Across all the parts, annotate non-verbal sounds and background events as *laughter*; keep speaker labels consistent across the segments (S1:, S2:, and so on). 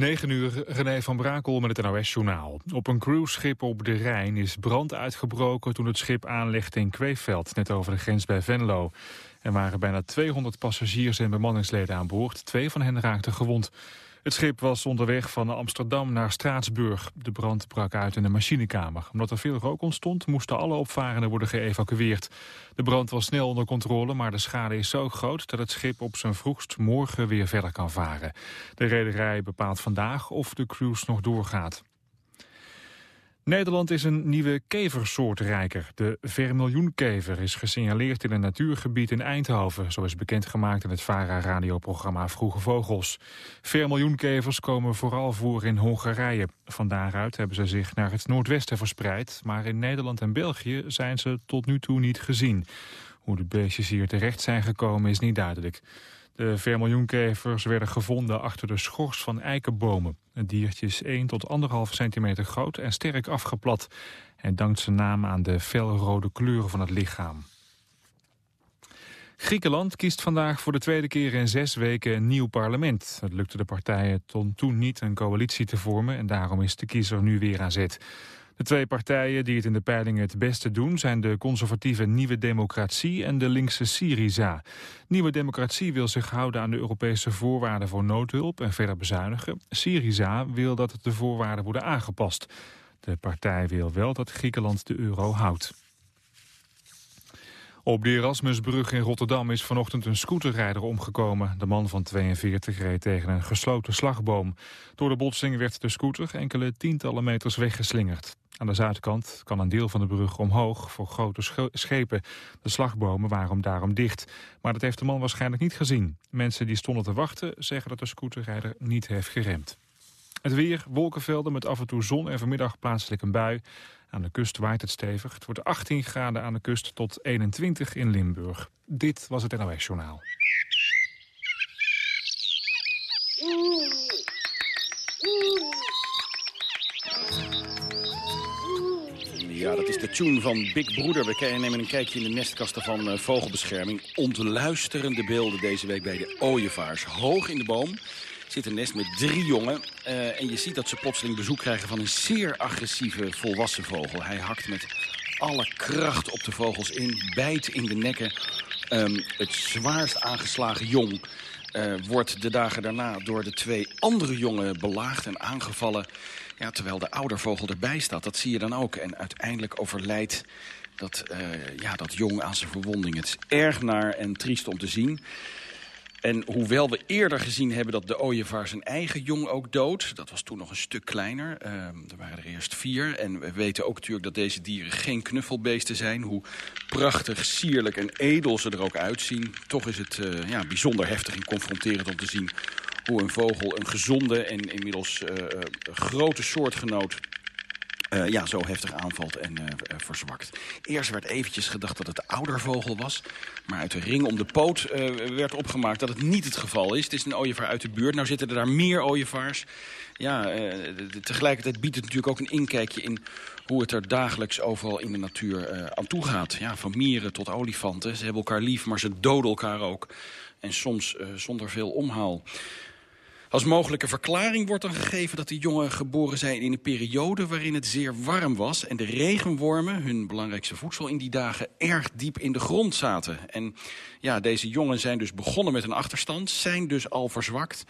S1: 9 uur, René van Brakel met het NOS-journaal. Op een cruiseschip op de Rijn is brand uitgebroken toen het schip aanlegde in Kweeveld, net over de grens bij Venlo. Er waren bijna 200 passagiers en bemanningsleden aan boord. Twee van hen raakten gewond. Het schip was onderweg van Amsterdam naar Straatsburg. De brand brak uit in de machinekamer. Omdat er veel rook ontstond, moesten alle opvarenden worden geëvacueerd. De brand was snel onder controle, maar de schade is zo groot... dat het schip op zijn vroegst morgen weer verder kan varen. De rederij bepaalt vandaag of de cruise nog doorgaat. Nederland is een nieuwe keversoort rijker. De vermiljoenkever is gesignaleerd in een natuurgebied in Eindhoven... zo is bekendgemaakt in het VARA-radioprogramma Vroege Vogels. Vermiljoenkevers komen vooral voor in Hongarije. Van daaruit hebben ze zich naar het noordwesten verspreid... maar in Nederland en België zijn ze tot nu toe niet gezien. Hoe de beestjes hier terecht zijn gekomen is niet duidelijk. De vermiljoenkevers werden gevonden achter de schors van eikenbomen. Het diertje is 1 tot 1,5 centimeter groot en sterk afgeplat. en dankt zijn naam aan de felrode kleuren van het lichaam. Griekenland kiest vandaag voor de tweede keer in zes weken een nieuw parlement. Het lukte de partijen tot toen niet een coalitie te vormen... en daarom is de kiezer nu weer aan zet. De twee partijen die het in de peilingen het beste doen... zijn de conservatieve Nieuwe Democratie en de linkse Syriza. Nieuwe Democratie wil zich houden aan de Europese voorwaarden voor noodhulp... en verder bezuinigen. Syriza wil dat de voorwaarden worden aangepast. De partij wil wel dat Griekenland de euro houdt. Op de Erasmusbrug in Rotterdam is vanochtend een scooterrijder omgekomen. De man van 42 reed tegen een gesloten slagboom. Door de botsing werd de scooter enkele tientallen meters weggeslingerd. Aan de zuidkant kan een deel van de brug omhoog voor grote schepen. De slagbomen waren daarom dicht. Maar dat heeft de man waarschijnlijk niet gezien. Mensen die stonden te wachten zeggen dat de scooterrijder niet heeft geremd. Het weer, wolkenvelden met af en toe zon en vanmiddag plaatselijk een bui. Aan de kust waait het stevig. Het wordt 18 graden aan de kust tot 21 in Limburg. Dit was het NOS Journaal.
S2: Ja, dat is de tune van Big Broeder. We nemen een kijkje in de nestkasten van uh, vogelbescherming. Ontluisterende beelden deze week bij de ooievaars. Hoog in de boom zit een nest met drie jongen. Uh, en je ziet dat ze plotseling bezoek krijgen van een zeer agressieve volwassen vogel. Hij hakt met alle kracht op de vogels in, bijt in de nekken. Um, het zwaarst aangeslagen jong uh, wordt de dagen daarna door de twee andere jongen belaagd en aangevallen. Ja, terwijl de oudervogel erbij staat. Dat zie je dan ook. En uiteindelijk overlijdt dat, uh, ja, dat jong aan zijn verwonding. Het is erg naar en triest om te zien. En hoewel we eerder gezien hebben dat de ooievaar zijn eigen jong ook dood... dat was toen nog een stuk kleiner, uh, er waren er eerst vier... en we weten ook natuurlijk dat deze dieren geen knuffelbeesten zijn... hoe prachtig, sierlijk en edel ze er ook uitzien. Toch is het uh, ja, bijzonder heftig en confronterend om te zien... hoe een vogel een gezonde en inmiddels uh, grote soortgenoot uh, ja, zo heftig aanvalt en uh, verzwakt. Eerst werd eventjes gedacht dat het de oudervogel was. Maar uit de ring om de poot werd opgemaakt dat het niet het geval is. Het is een ooievaar uit de buurt. Nou zitten er daar meer ooievaars. Ja, tegelijkertijd biedt het natuurlijk ook een inkijkje in hoe het er dagelijks overal in de natuur aan toe gaat. Ja, van mieren tot olifanten. Ze hebben elkaar lief, maar ze doden elkaar ook. En soms zonder veel omhaal. Als mogelijke verklaring wordt dan gegeven dat de jongen geboren zijn in een periode waarin het zeer warm was en de regenwormen, hun belangrijkste voedsel in die dagen, erg diep in de grond zaten. En ja, deze jongen zijn dus begonnen met een achterstand, zijn dus al verzwakt.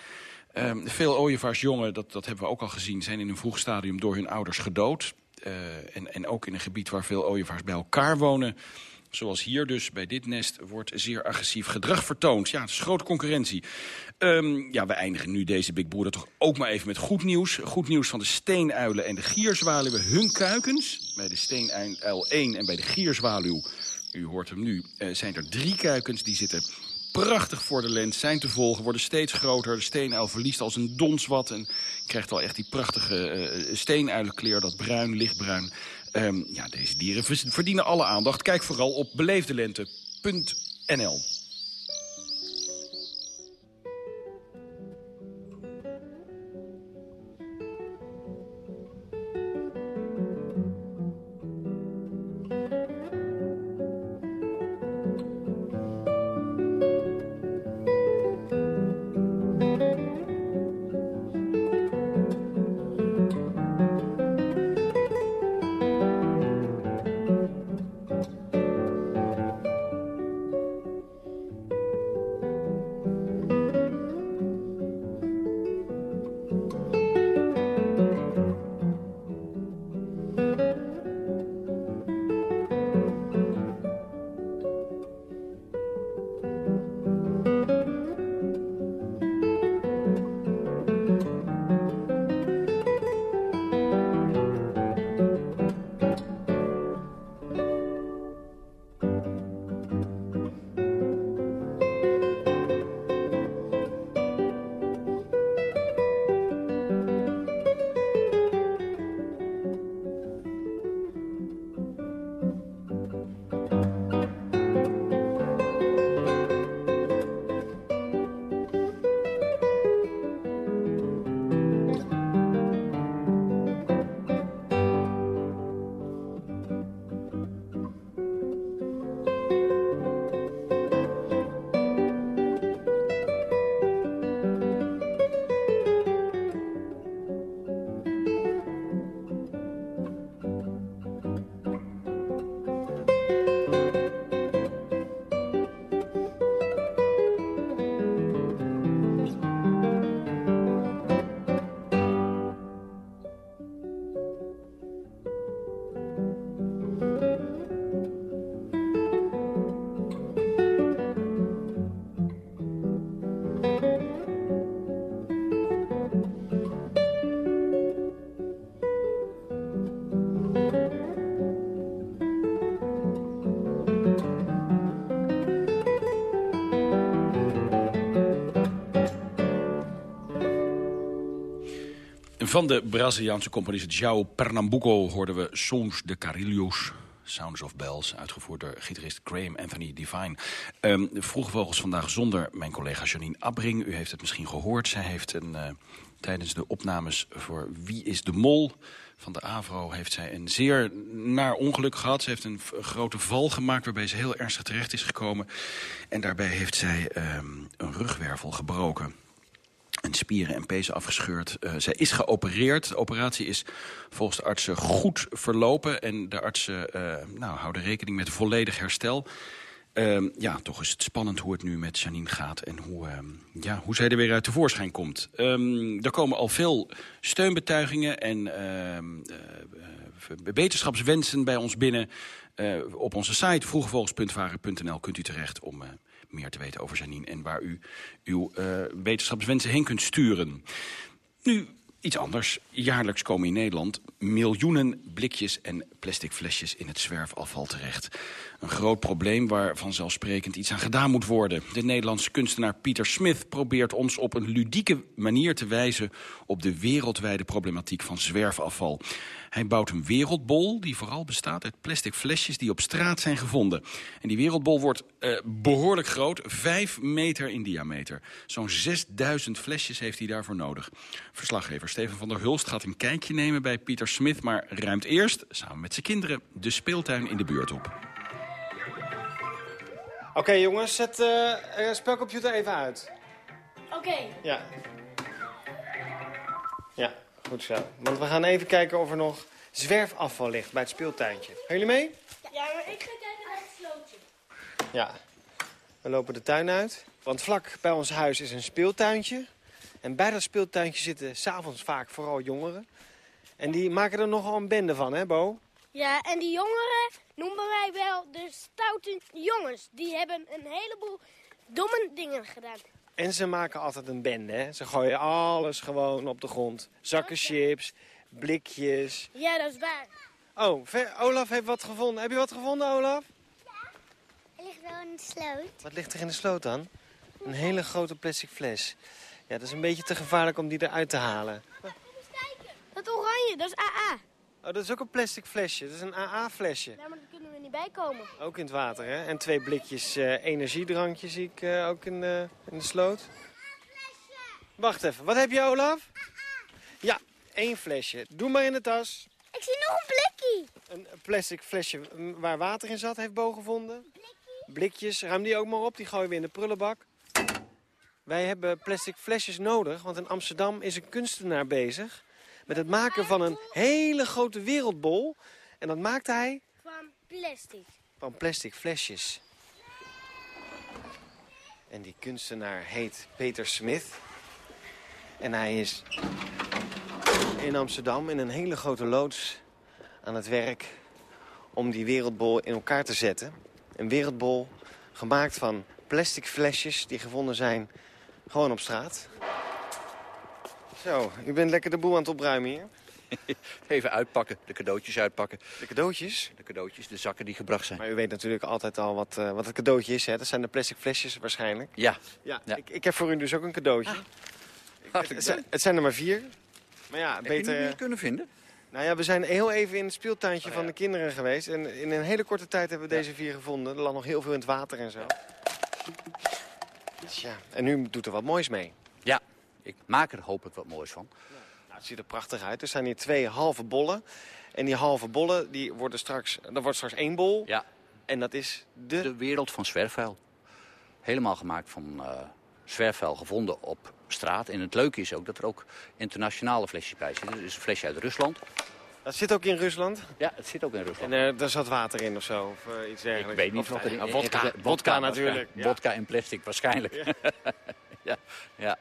S2: Um, veel ooievaarsjongen, dat, dat hebben we ook al gezien, zijn in een vroeg stadium door hun ouders gedood. Uh, en, en ook in een gebied waar veel ooievaars bij elkaar wonen zoals hier dus bij dit nest, wordt zeer agressief gedrag vertoond. Ja, het is grote concurrentie. Um, ja, we eindigen nu deze Big Brother toch ook maar even met goed nieuws. Goed nieuws van de steenuilen en de gierzwaluwen. Hun kuikens, bij de steenuil 1 en bij de gierzwaluw, u hoort hem nu, uh, zijn er drie kuikens. Die zitten prachtig voor de lens, zijn te volgen, worden steeds groter. De steenuil verliest als een dons wat en krijgt al echt die prachtige uh, steenuilenkleur, dat bruin, lichtbruin. Um, ja, deze dieren verdienen alle aandacht. Kijk vooral op beleefdelente.nl. Van de Braziliaanse componist João Pernambuco hoorden we Sons de Carilhos. Sounds of Bells, uitgevoerd door gitarist Graham Anthony Divine. Um, vroege vogels vandaag zonder mijn collega Janine Abbring. U heeft het misschien gehoord. Zij heeft een, uh, tijdens de opnames voor Wie is de Mol van de AVRO... heeft zij een zeer naar ongeluk gehad. Ze heeft een grote val gemaakt waarbij ze heel ernstig terecht is gekomen. En daarbij heeft zij um, een rugwervel gebroken en spieren en pezen afgescheurd. Uh, zij is geopereerd. De operatie is volgens de artsen goed verlopen. En de artsen uh, nou, houden rekening met volledig herstel. Uh, ja, toch is het spannend hoe het nu met Janine gaat... en hoe, ja, hoe zij er weer uit tevoorschijn komt. Um, er komen al veel steunbetuigingen en wetenschapswensen bij ons binnen. op onze site vroegevogels.varen.nl kunt u terecht om meer te weten over Janine... en waar u uw uh, wetenschapswensen heen kunt sturen. Nu, iets anders. Jaarlijks komen in Nederland miljoenen blikjes en plastic flesjes in het zwerfafval terecht. Een groot probleem waar vanzelfsprekend iets aan gedaan moet worden. De Nederlandse kunstenaar Pieter Smith probeert ons op een ludieke manier te wijzen... op de wereldwijde problematiek van zwerfafval. Hij bouwt een wereldbol die vooral bestaat uit plastic flesjes die op straat zijn gevonden. En die wereldbol wordt uh, behoorlijk groot, vijf meter in diameter. Zo'n 6000 flesjes heeft hij daarvoor nodig. Verslaggever Steven van der Hulst gaat een kijkje nemen bij Pieter Smith... maar ruimt eerst, samen met zijn kinderen, de speeltuin in de buurt op.
S3: Oké okay, jongens, zet de uh, spelcomputer even uit.
S4: Oké. Okay.
S3: Ja. Ja, goed zo. Want we gaan even kijken of er nog zwerfafval ligt bij het speeltuintje. Gaan jullie mee?
S4: Ja, maar ik ga kijken naar het slootje.
S3: Ja. We lopen de tuin uit. Want vlak bij ons huis is een speeltuintje. En bij dat speeltuintje zitten s'avonds vaak vooral jongeren. En die maken er nogal een bende van, hè Bo?
S4: Ja, en die jongeren noemen wij wel de stoute jongens. Die hebben een heleboel domme dingen gedaan.
S3: En ze maken altijd een bende, hè? Ze gooien alles gewoon op de grond. Zakken chips, blikjes.
S4: Ja, dat is waar.
S3: Oh, Olaf heeft wat gevonden. Heb je wat gevonden, Olaf?
S5: Ja, er ligt wel in de sloot.
S3: Wat ligt er in de sloot dan? Een hele grote plastic fles. Ja, dat is een beetje te gevaarlijk om die eruit te halen.
S4: Dat oranje, dat is AA.
S3: Oh, dat is ook een plastic flesje. Dat is een AA-flesje.
S4: Ja, maar daar kunnen we niet bij komen.
S3: Ook in het water, hè? En twee blikjes uh, energiedrankje zie ik uh, ook in de, in de sloot. Wacht even, wat heb je, Olaf? Ja, één flesje. Doe maar in de tas.
S5: Ik zie nog een blikje.
S3: Een plastic flesje waar water in zat, heeft Bo gevonden. Blikkie. Blikjes, ruim die ook maar op. Die gooien we in de prullenbak. Wij hebben plastic flesjes nodig, want in Amsterdam is een kunstenaar bezig met het maken van een hele grote wereldbol. En dat maakte hij...
S4: Van plastic.
S3: Van plastic flesjes. En die kunstenaar heet Peter Smith. En hij is in Amsterdam in een hele grote loods aan het werk om die wereldbol in elkaar te zetten. Een wereldbol gemaakt van plastic flesjes die gevonden zijn gewoon op straat. Zo, u bent lekker de boel aan het opruimen hier. *laughs*
S6: Even uitpakken, de cadeautjes uitpakken.
S3: De cadeautjes?
S6: De cadeautjes, de zakken die gebracht zijn.
S3: Maar u weet natuurlijk altijd al wat, uh, wat het cadeautje is, hè? Dat zijn de plastic flesjes waarschijnlijk.
S6: Ja.
S3: Ja, ja. Ik, ik, heb voor u dus ook een cadeautje.
S6: Ah.
S3: Het, het, het, zijn er maar vier. Maar ja,
S6: heb
S3: beter...
S6: je niet kunnen vinden?
S3: Nou ja, we zijn heel even in het speeltuintje oh, ja. van de kinderen geweest. En in een hele korte tijd hebben we deze vier gevonden. Er lag nog heel veel in het water en zo. Tja, en nu doet er wat moois mee.
S6: Ja, ik maak er hopelijk wat moois van.
S3: Nou, het ziet er prachtig uit. Er zijn hier twee halve bollen. En die halve bollen, die worden straks, er wordt straks één bol.
S6: Ja.
S3: En dat is de...
S6: De wereld van zwerfvuil. Helemaal gemaakt van uh, zwerfvuil, gevonden op straat. En het leuke is ook dat er ook internationale flesjes bij zitten. Dus een flesje uit Rusland.
S3: Dat zit ook in Rusland?
S6: Ja, het zit ook in Rusland.
S3: En uh, er zat water in of zo? Of uh, iets dergelijks?
S6: Ik weet niet
S3: of
S6: wat erin...
S3: Uh, vodka. vodka natuurlijk.
S6: Ja. Vodka en plastic waarschijnlijk. Ja. *laughs* ja. ja.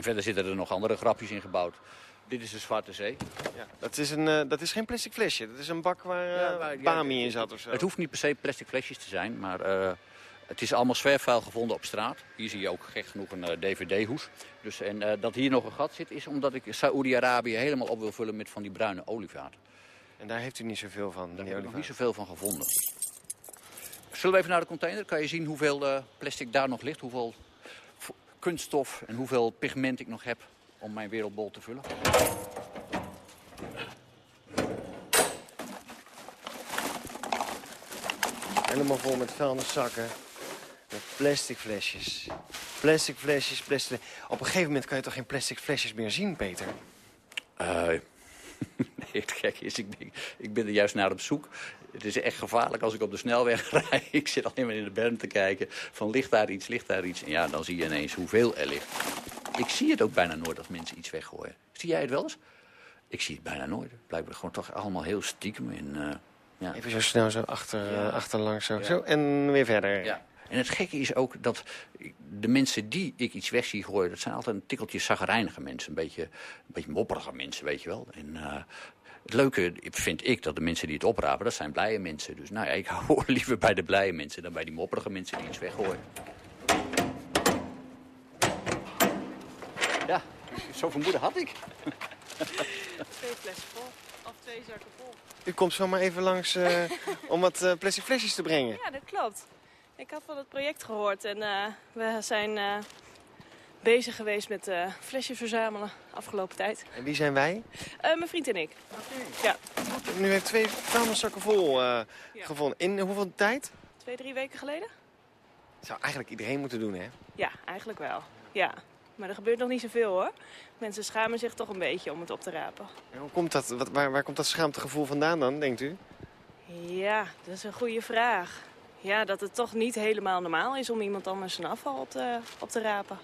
S6: En verder zitten er nog andere grapjes in gebouwd. Dit is de Zwarte Zee.
S3: Ja, dat, is een, uh, dat is geen plastic flesje. Dat is een bak waar, uh, ja, waar bami in zat of zo.
S6: Het hoeft niet per se plastic flesjes te zijn, maar uh, het is allemaal zwerfvuil gevonden op straat. Hier zie je ook gek genoeg een dvd-hoes. Dus, en dat hier nog een gat zit, is omdat ik Saoedi-Arabië helemaal op wil vullen met van die bruine olievaten.
S3: En daar heeft u niet zoveel van,
S6: Daar heb ik nog niet zoveel van gevonden. Zullen we even naar de container? Kan je zien hoeveel plastic daar nog ligt? Hoeveel kunststof en hoeveel pigment ik nog heb om mijn wereldbol te vullen.
S3: Helemaal vol met vuilniszakken. Met plastic flesjes. Plastic flesjes, plastic... Op een gegeven moment kan je toch geen plastic flesjes meer zien, Peter?
S6: Eh, *laughs* nee, het gekke is, ik ik ben er juist naar op zoek. Het is echt gevaarlijk als ik op de snelweg *laughs* rij. Ik zit alleen maar in de berm te kijken van ligt daar iets, ligt daar iets. En ja, dan zie je ineens hoeveel er ligt. Ik zie het ook bijna nooit als mensen iets weggooien. Zie jij het wel eens? Ik zie het bijna nooit. Blijkbaar gewoon toch allemaal heel stiekem. En, uh, ja.
S3: Even zo snel zo achter, ja. uh, achterlangs zo. Ja. zo. En weer verder.
S6: Ja. En het gekke is ook dat de mensen die ik iets weg zie gooien... dat zijn altijd een tikkeltje zagrijnige mensen. Een beetje, een beetje mopperige mensen, weet je wel. En uh, het leuke vind ik dat de mensen die het oprapen, dat zijn blije mensen. Dus nou ja, ik *laughs* hou liever bij de blije mensen dan bij die mopperige mensen die iets weggooien. Ja, zoveel moeder had ik. *laughs*
S7: Twee flessen vol. Of twee zakken vol.
S3: U komt zomaar even langs uh, *laughs* om wat uh, plastic flesjes te brengen.
S7: Ja, dat klopt. Ik had van het project gehoord en uh, we zijn uh, bezig geweest met uh, flesjes verzamelen afgelopen tijd.
S3: En wie zijn wij?
S7: mijn vriend en ik.
S3: Okay.
S7: Ja.
S3: Nu heeft twee vuilniszakken vol ja. gevonden. In hoeveel tijd?
S7: Twee, drie weken geleden.
S3: Dat zou eigenlijk iedereen moeten doen, hè?
S7: Ja, eigenlijk wel. Ja. Maar er gebeurt nog niet zoveel, hoor. Mensen schamen zich toch een beetje om het op te rapen.
S3: En hoe komt dat? Wat, waar, waar komt dat schaamtegevoel vandaan dan, denkt u?
S7: Ja, dat is een goede vraag. Ja, dat het toch niet helemaal normaal is om iemand anders zijn afval op te, op te rapen.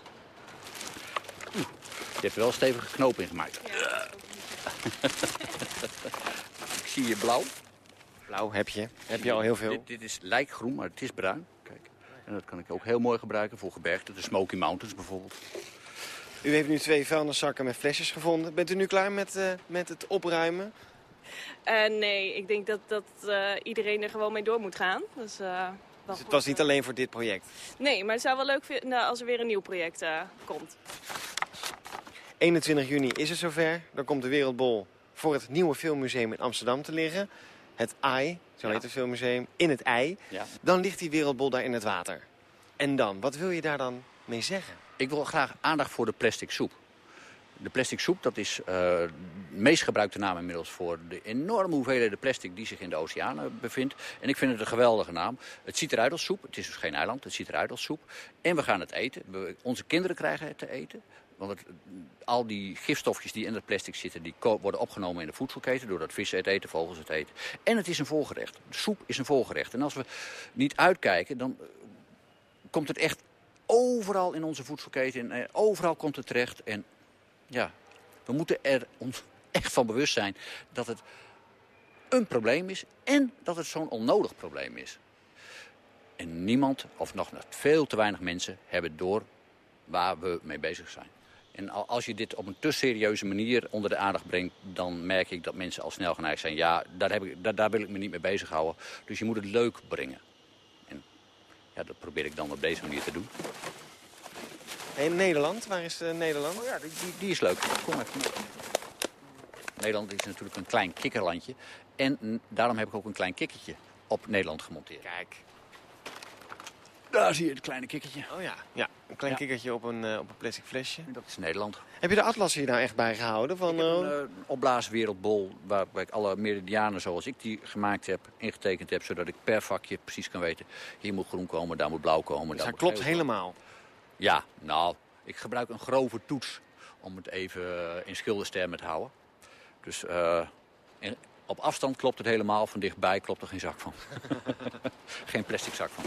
S6: Je hebt er wel een stevige knoop in gemaakt.
S7: Ja. *laughs*
S6: Ik zie je blauw.
S3: Blauw heb je. Heb je al heel veel.
S6: Dit, dit is lijkgroen, maar het is bruin. Kijk. En dat kan ik ook heel mooi gebruiken voor gebergte. De Smoky Mountains bijvoorbeeld.
S3: U heeft nu twee vuilniszakken met flesjes gevonden. Bent u nu klaar met, uh, met het opruimen?
S7: Uh, nee, ik denk dat, dat uh, iedereen er gewoon mee door moet gaan. Dus, uh,
S3: dus het was niet alleen voor dit project?
S7: Nee, maar het zou wel leuk vinden als er weer een nieuw project komt.
S3: 21 juni is het zover. Dan komt de Wereldbol voor het nieuwe filmmuseum in Amsterdam te liggen. Het AI, zo
S6: Ja.
S3: heet het filmmuseum, in het ei.
S6: Ja.
S3: Dan ligt die Wereldbol daar in het water. En dan, wat wil je daar dan mee zeggen?
S6: Ik wil graag aandacht voor de plastic soep. De plastic soep, dat is uh, de meest gebruikte naam inmiddels voor de enorme hoeveelheden plastic die zich in de oceanen bevindt. En ik vind het een geweldige naam. Het ziet eruit als soep. Het is dus geen eiland. Het ziet eruit als soep. En we gaan het eten. We, onze kinderen krijgen het te eten. Want al die gifstofjes die in het plastic zitten, die worden opgenomen in de voedselketen. Doordat vissen het eten, vogels het eten. En het is een voorgerecht. De soep is een voorgerecht. En als we niet uitkijken, dan komt het echt overal in onze voedselketen. En overal komt het terecht. En ja, we moeten er ons *laughs* echt van bewust zijn dat het een probleem is en dat het zo'n onnodig probleem is. En niemand, of nog veel te weinig mensen, hebben door waar we mee bezig zijn. En als je dit op een te serieuze manier onder de aandacht brengt... dan merk ik dat mensen al snel geneigd zijn... ja, daar, heb ik, daar, daar wil ik me niet mee bezighouden. Dus je moet het leuk brengen. En ja, dat probeer ik dan op deze manier te doen.
S3: In Nederland, waar is uh, Nederland?
S6: Oh ja, die, die, die, is leuk. Kom even mee. Nederland is natuurlijk een klein kikkerlandje. En daarom heb ik ook een klein kikkertje op Nederland gemonteerd.
S3: Kijk.
S6: Daar zie je het kleine kikkertje.
S3: Oh ja, ja een klein ja. kikkertje op een, uh, op een plastic flesje.
S6: Dat is Nederland.
S3: Heb je de atlas hier nou echt bij gehouden? Van,
S6: ik heb een uh, opblaaswereldbol waar, waar ik alle meridianen zoals ik die gemaakt heb, ingetekend heb. Zodat ik per vakje precies kan weten, hier moet groen komen, daar moet blauw komen.
S3: Dus
S6: daar moet
S3: klopt helemaal?
S6: Ja, nou, ik gebruik een grove toets om het even in schilderstermen te houden. Dus uh, en op afstand klopt het helemaal, van dichtbij klopt er geen zak van. *laughs* geen plastic zak van.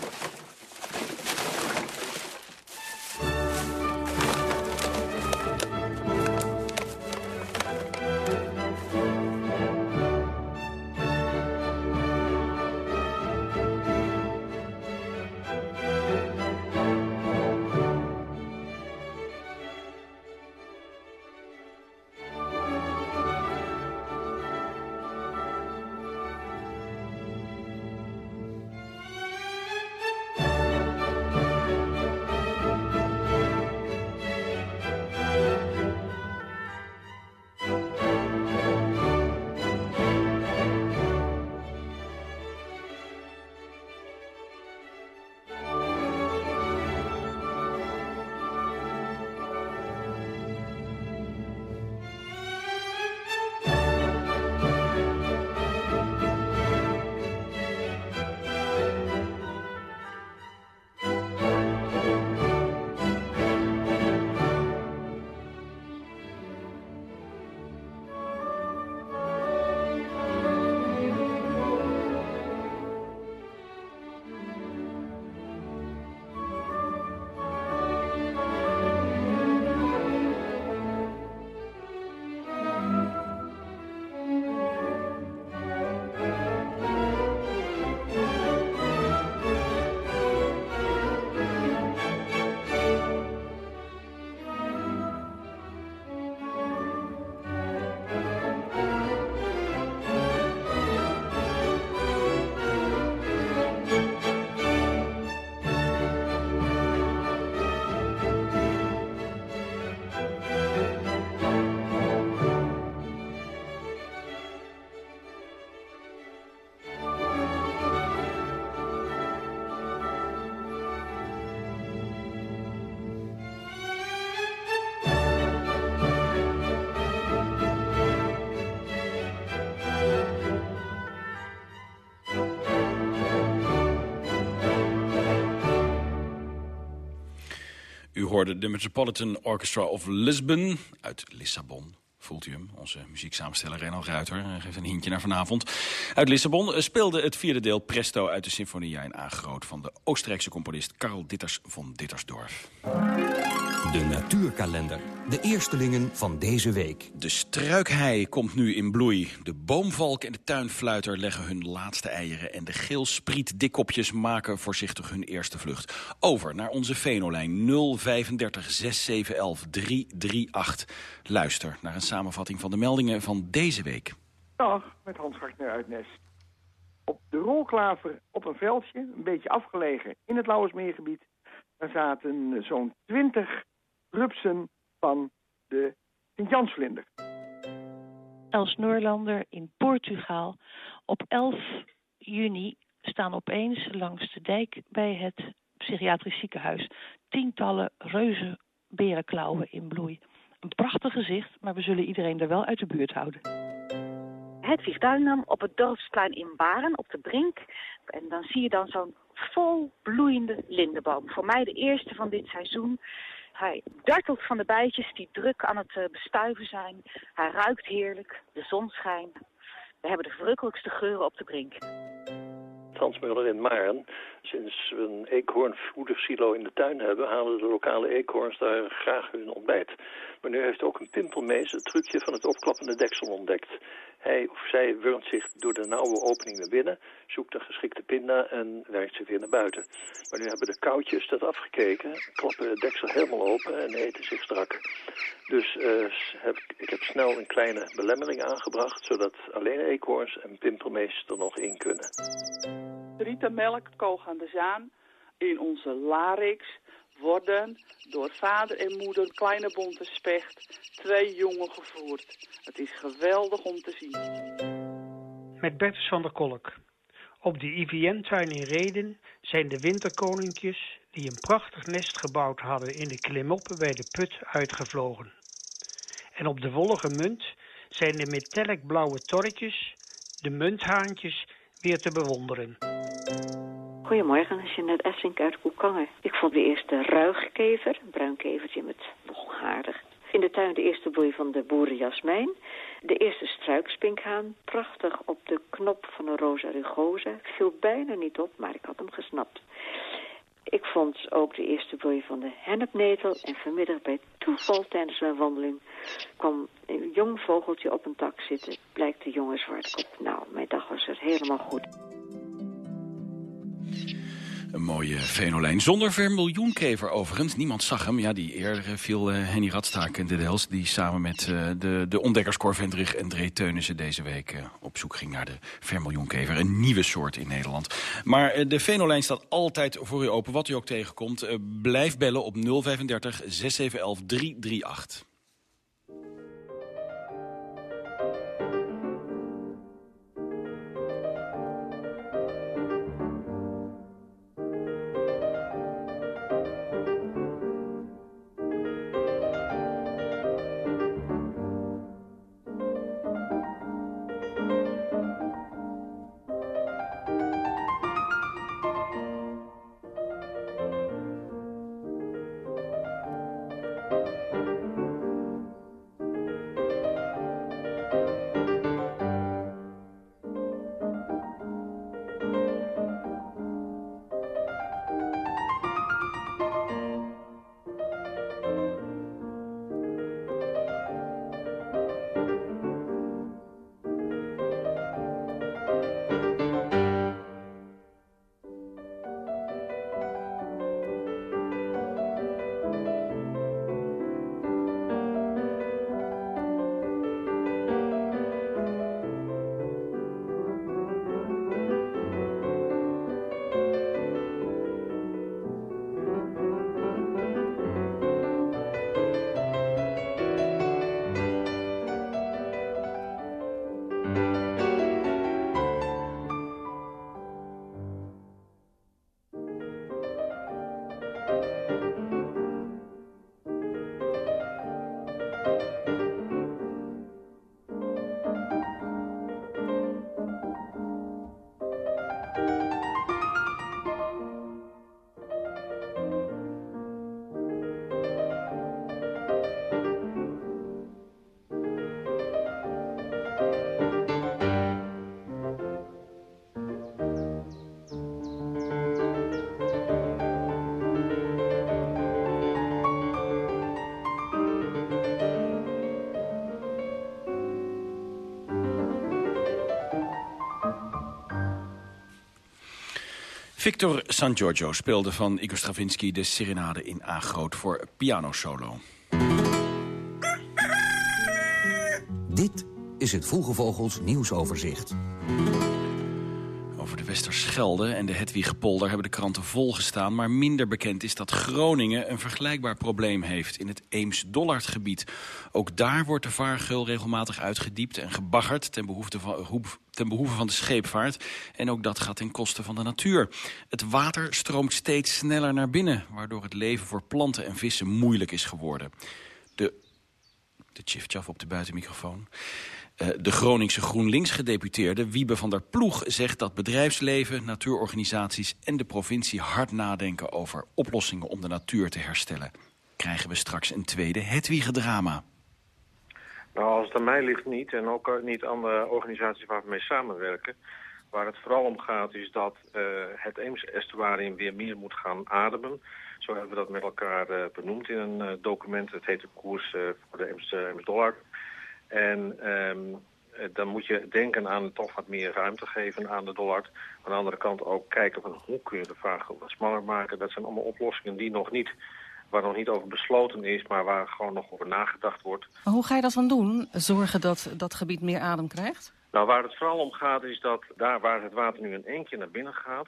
S2: Hoorde de Metropolitan Orchestra of Lisbon uit Lissabon. Voelt u hem? Onze muzieksamensteller Renal Ruiter geeft een hintje naar vanavond. Uit Lissabon eh, speelde het vierde deel Presto uit de Sinfonia in A groot... van de Oostenrijkse componist Karl Ditters von Dittersdorf.
S8: De natuurkalender. De eerstelingen van deze week.
S2: De struikhei komt nu in bloei. De boomvalk en de tuinfluiter leggen hun laatste eieren... en de geelspriet maken voorzichtig hun eerste vlucht. Over naar onze Venolijn 035 6711 338. Luister naar een samenvatting van de meldingen van deze week.
S9: Dag, met Hans Hartner uit Nes. Op de rolklaver op een veldje, een beetje afgelegen in het Lauwersmeergebied... daar zaten zo'n 20 rupsen van de Sint-Jansvlinder.
S10: Els Noorlander in Portugal. Op 11 juni staan opeens langs de dijk bij het psychiatrisch ziekenhuis tientallen reuze berenklauwen in bloei. Een prachtig gezicht, maar we zullen iedereen er wel uit de buurt houden.
S11: Hedwig Duinam op het dorpsplein in Baren, op de Brink. En dan zie je dan zo'n vol bloeiende lindenboom. Voor mij de eerste van dit seizoen. Hij dartelt van de bijtjes die druk aan het eh, bestuiven zijn. Hij ruikt heerlijk, de zon schijnt. We hebben de verrukkelijkste geuren op de brink.
S12: Frans Muller in Maren. Sinds we een eekhoornvoedersilo in de tuin hebben, halen de lokale eekhoorns daar graag hun ontbijt. Maar nu heeft ook een pimpelmees het trucje van het opklappende deksel ontdekt. Hij of zij wurmt zich door de nauwe opening naar binnen, zoekt een geschikte pinda en werkt zich weer naar buiten. Maar nu hebben de koudjes dat afgekeken, klappen het deksel helemaal open en eten zich strak. Dus uh, heb, ik heb snel een kleine belemmering aangebracht, zodat alleen eekhoorns en pimpelmees er nog in kunnen.
S13: Rietenmelk, koog aan de zaan, in onze larix worden door vader en moeder kleine bonte specht twee jongen gevoerd. Het is geweldig om te zien.
S14: Met Bertus van der Kolk. Op de IVN-tuin in Reden zijn de winterkoninkjes die een prachtig nest gebouwd hadden in de klimop bij de put uitgevlogen. En op de wollige munt zijn de metallic blauwe torretjes, de munthaantjes, weer te bewonderen.
S15: Goedemorgen, Jeanette Essink uit Koekangen. Ik vond de eerste ruigkever, een bruin kevertje met longharig. In de tuin de eerste bloei van de boerenjasmijn. De eerste struikspinkhaan, prachtig op de knop van een rosa rugosa. Viel bijna niet op, maar ik had hem gesnapt. Ik vond ook de eerste bloei van de hennepnetel. En vanmiddag bij toeval tijdens mijn wandeling kwam een jong vogeltje op een tak zitten. Blijkt de jonge zwartkop. Nou, mijn dag was er helemaal goed.
S2: Een mooie venolijn. Zonder vermiljoenkever overigens. Niemand zag hem. Ja, die eerder viel uh, Henny Radstaak in de Dels... die samen met uh, de, de ontdekkers Cor Vendrich en Dree Teunissen... deze week op zoek ging naar de vermiljoenkever. Een nieuwe soort in Nederland. Maar de venolijn staat altijd voor u open. Wat u ook tegenkomt, blijf bellen op 035 6711 338. Victor San Giorgio speelde van Igor Stravinsky de serenade in A groot voor piano solo.
S8: Dit is het Vroege Vogels nieuwsoverzicht.
S2: Westerschelde en de Hedwigpolder hebben de kranten volgestaan... maar minder bekend is dat Groningen een vergelijkbaar probleem heeft... in het Eems-Dollardgebied. Ook daar wordt de vaargeul regelmatig uitgediept en gebaggerd... ten behoeve van, ten behoeve van de scheepvaart. En ook dat gaat ten koste van de natuur. Het water stroomt steeds sneller naar binnen... waardoor het leven voor planten en vissen moeilijk is geworden. De, de chif op de buitenmicrofoon. Eh, de Groningse GroenLinks-gedeputeerde Wiebe van der Ploeg zegt dat bedrijfsleven, natuurorganisaties en de provincie hard nadenken over oplossingen om de natuur te herstellen. Krijgen we straks een tweede Hedwige-drama?
S16: Nou, als het aan mij ligt niet en ook eh, niet aan de organisaties waar we mee samenwerken. Waar het vooral om gaat is dat uh, het Eems-estuarium weer meer moet gaan ademen. Zo hebben we dat met elkaar benoemd in een document. Het heet de koers voor de Eems-Dollar. En um, dan moet je denken aan toch wat meer ruimte geven aan de dollar. Aan de andere kant ook kijken van hoe kun je de vraag wat smaller maken. Dat zijn allemaal oplossingen die nog niet, waar nog niet over besloten is, maar waar gewoon nog over nagedacht wordt.
S17: Maar hoe ga je dat dan doen? Zorgen dat dat gebied meer adem krijgt?
S16: Nou, waar het vooral om gaat is dat daar waar het water nu in één keer naar binnen gaat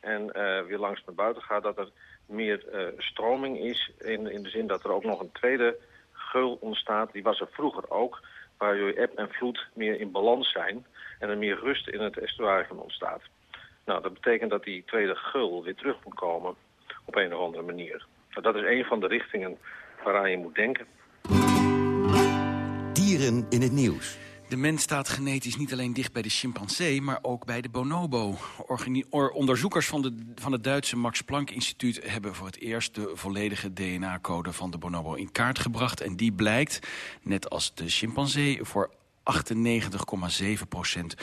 S16: en uh, weer langs naar buiten gaat, dat er meer uh, stroming is. In, in de zin dat er ook nog een tweede geul ontstaat. Die was er vroeger ook waar je eb en vloed meer in balans zijn en er meer rust in het estuarium ontstaat. Nou, dat betekent dat die tweede gul weer terug moet komen op een of andere manier. Nou, dat is een van de richtingen waaraan je moet denken.
S8: Dieren in het nieuws.
S2: De mens staat genetisch niet alleen dicht bij de chimpansee, maar ook bij de bonobo. onderzoekers van, de, van het Duitse Max Planck Instituut hebben voor het eerst de volledige DNA-code van de bonobo in kaart gebracht. En die blijkt, net als de chimpansee, voor 98,7 procent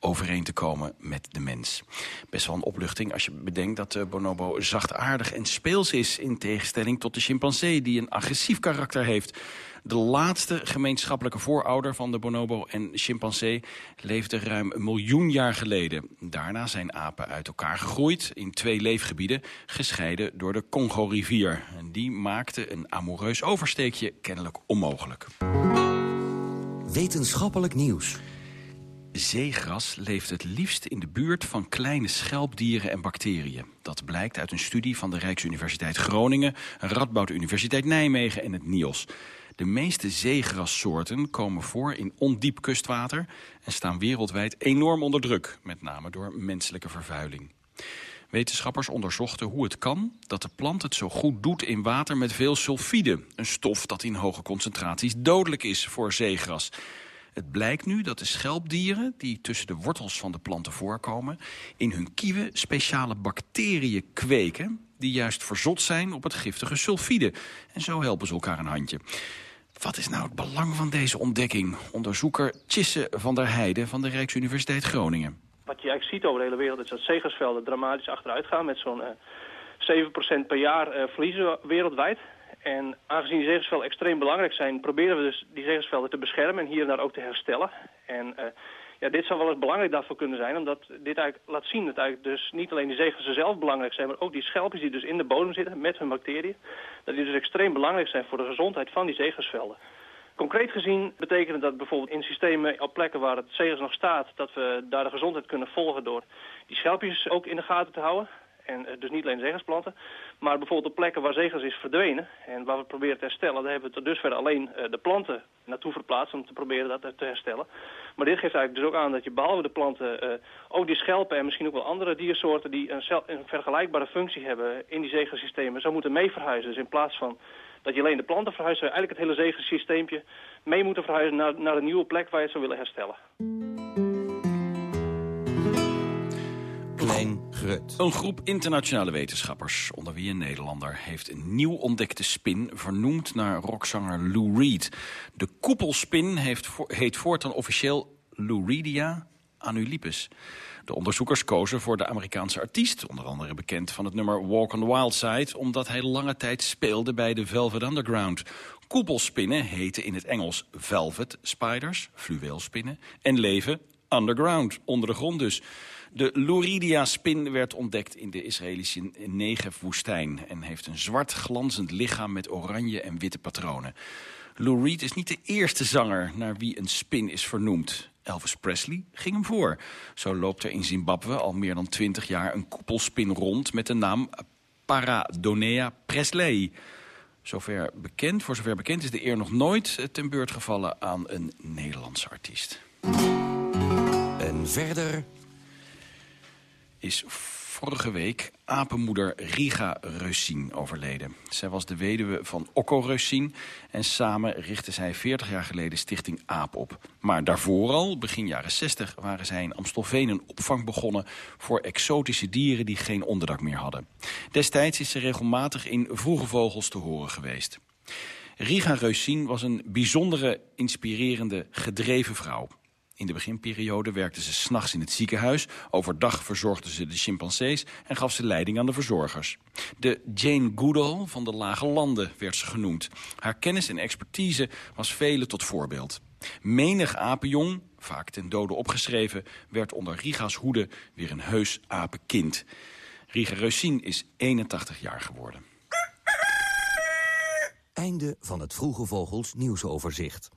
S2: overeen te komen met de mens. Best wel een opluchting als je bedenkt dat de bonobo zachtaardig en speels is... in tegenstelling tot de chimpansee die een agressief karakter heeft. De laatste gemeenschappelijke voorouder van de bonobo en chimpansee leefde ruim een miljoen jaar geleden. Daarna zijn apen uit elkaar gegroeid in twee leefgebieden, gescheiden door de Congo-rivier. En die maakte een amoureus oversteekje kennelijk onmogelijk.
S8: Wetenschappelijk nieuws.
S2: Zeegras leeft het liefst in de buurt van kleine schelpdieren en bacteriën. Dat blijkt uit een studie van de Rijksuniversiteit Groningen, Radboud Universiteit Nijmegen en het NIOS. De meeste zeegrassoorten komen voor in ondiep kustwater... en staan wereldwijd enorm onder druk, met name door menselijke vervuiling. Wetenschappers onderzochten hoe het kan dat de plant het zo goed doet in water met veel sulfide. Een stof dat in hoge concentraties dodelijk is voor zeegras. Het blijkt nu dat de schelpdieren, die tussen de wortels van de planten voorkomen... in hun kieven speciale bacteriën kweken... die juist verzot zijn op het giftige sulfide. En zo helpen ze elkaar een handje. Wat is nou het belang van deze ontdekking? Onderzoeker Chisse van der Heijden van de Rijksuniversiteit Groningen.
S18: Wat je eigenlijk ziet over de hele wereld is dat zegersvelden dramatisch achteruit gaan... met zo'n uh, eh, 7% per jaar uh, verliezen wereldwijd. En aangezien die zegensvelden extreem belangrijk zijn... proberen we dus die zegensvelden te beschermen en hier en daar ook te herstellen. En uh, ja, dit zou wel eens belangrijk daarvoor kunnen zijn, omdat dit eigenlijk laat zien dat eigenlijk dus niet alleen die zegelsen zelf belangrijk zijn, maar ook die schelpjes die dus in de bodem zitten met hun bacteriën, dat die dus extreem belangrijk zijn voor de gezondheid van die zegelsvelden. Concreet gezien betekent dat bijvoorbeeld in systemen op plekken waar het zegels nog staat, dat we daar de gezondheid kunnen volgen door die schelpjes ook in de gaten te houden. En eh, dus niet alleen zegelsplanten. Maar bijvoorbeeld op plekken waar zegels is verdwenen en waar we proberen te herstellen, daar hebben we tot dusver alleen uh, de planten naartoe verplaatst om te proberen dat te herstellen. Maar dit geeft eigenlijk dus ook aan dat je behalve de planten uh, ook die schelpen en misschien ook wel andere diersoorten die een, vergelijkbare functie hebben in die zegelsystemen zou moeten mee verhuizen. Dus in plaats van dat je alleen de planten verhuist, zou je eigenlijk het hele zegelsysteempje mee moeten verhuizen naar, naar een nieuwe plek waar je het zou willen herstellen.
S2: Een groep internationale wetenschappers, onder wie een Nederlander... heeft een nieuw ontdekte spin vernoemd naar rockzanger Lou Reed. De koepelspin heeft heet voortaan officieel Louridia anulipus. De onderzoekers kozen voor de Amerikaanse artiest... onder andere bekend van het nummer Walk on the Wild Side... omdat hij lange tijd speelde bij de Velvet Underground. Koepelspinnen heten in het Engels velvet spiders, fluweelspinnen... en leven underground, onder de grond dus. De Louridia-spin werd ontdekt in de Israëlische Negev-woestijn... en heeft een zwart glanzend lichaam met oranje en witte patronen. Lou Reed is niet de eerste zanger naar wie een spin is vernoemd. Elvis Presley ging hem voor. Zo loopt er in Zimbabwe al meer dan twintig jaar een koepelspin rond... met de naam Paradonea Presley. Zover bekend, voor zover bekend is de eer nog nooit ten beurt gevallen aan een Nederlandse artiest.
S8: En verder
S2: is vorige week apenmoeder Riga Reussien overleden. Zij was de weduwe van Okko Reussien en samen richtte zij 40 jaar geleden Stichting AAP op. Maar daarvoor al, begin jaren 60, waren zij in Amstelveen een opvang begonnen voor exotische dieren die geen onderdak meer hadden. Destijds is ze regelmatig in Vroege Vogels te horen geweest. Riga Reussien was een bijzondere, inspirerende, gedreven vrouw. In de beginperiode werkte ze s'nachts in het ziekenhuis. Overdag verzorgde ze de chimpansees en gaf ze leiding aan de verzorgers. De Jane Goodall van de Lage Landen werd ze genoemd. Haar kennis en expertise was velen tot voorbeeld. Menig apenjong, vaak ten dode opgeschreven, werd onder Riga's hoede weer een heus apenkind. Riga Reussien is 81 jaar geworden.
S8: Einde van het Vroege Vogels nieuwsoverzicht.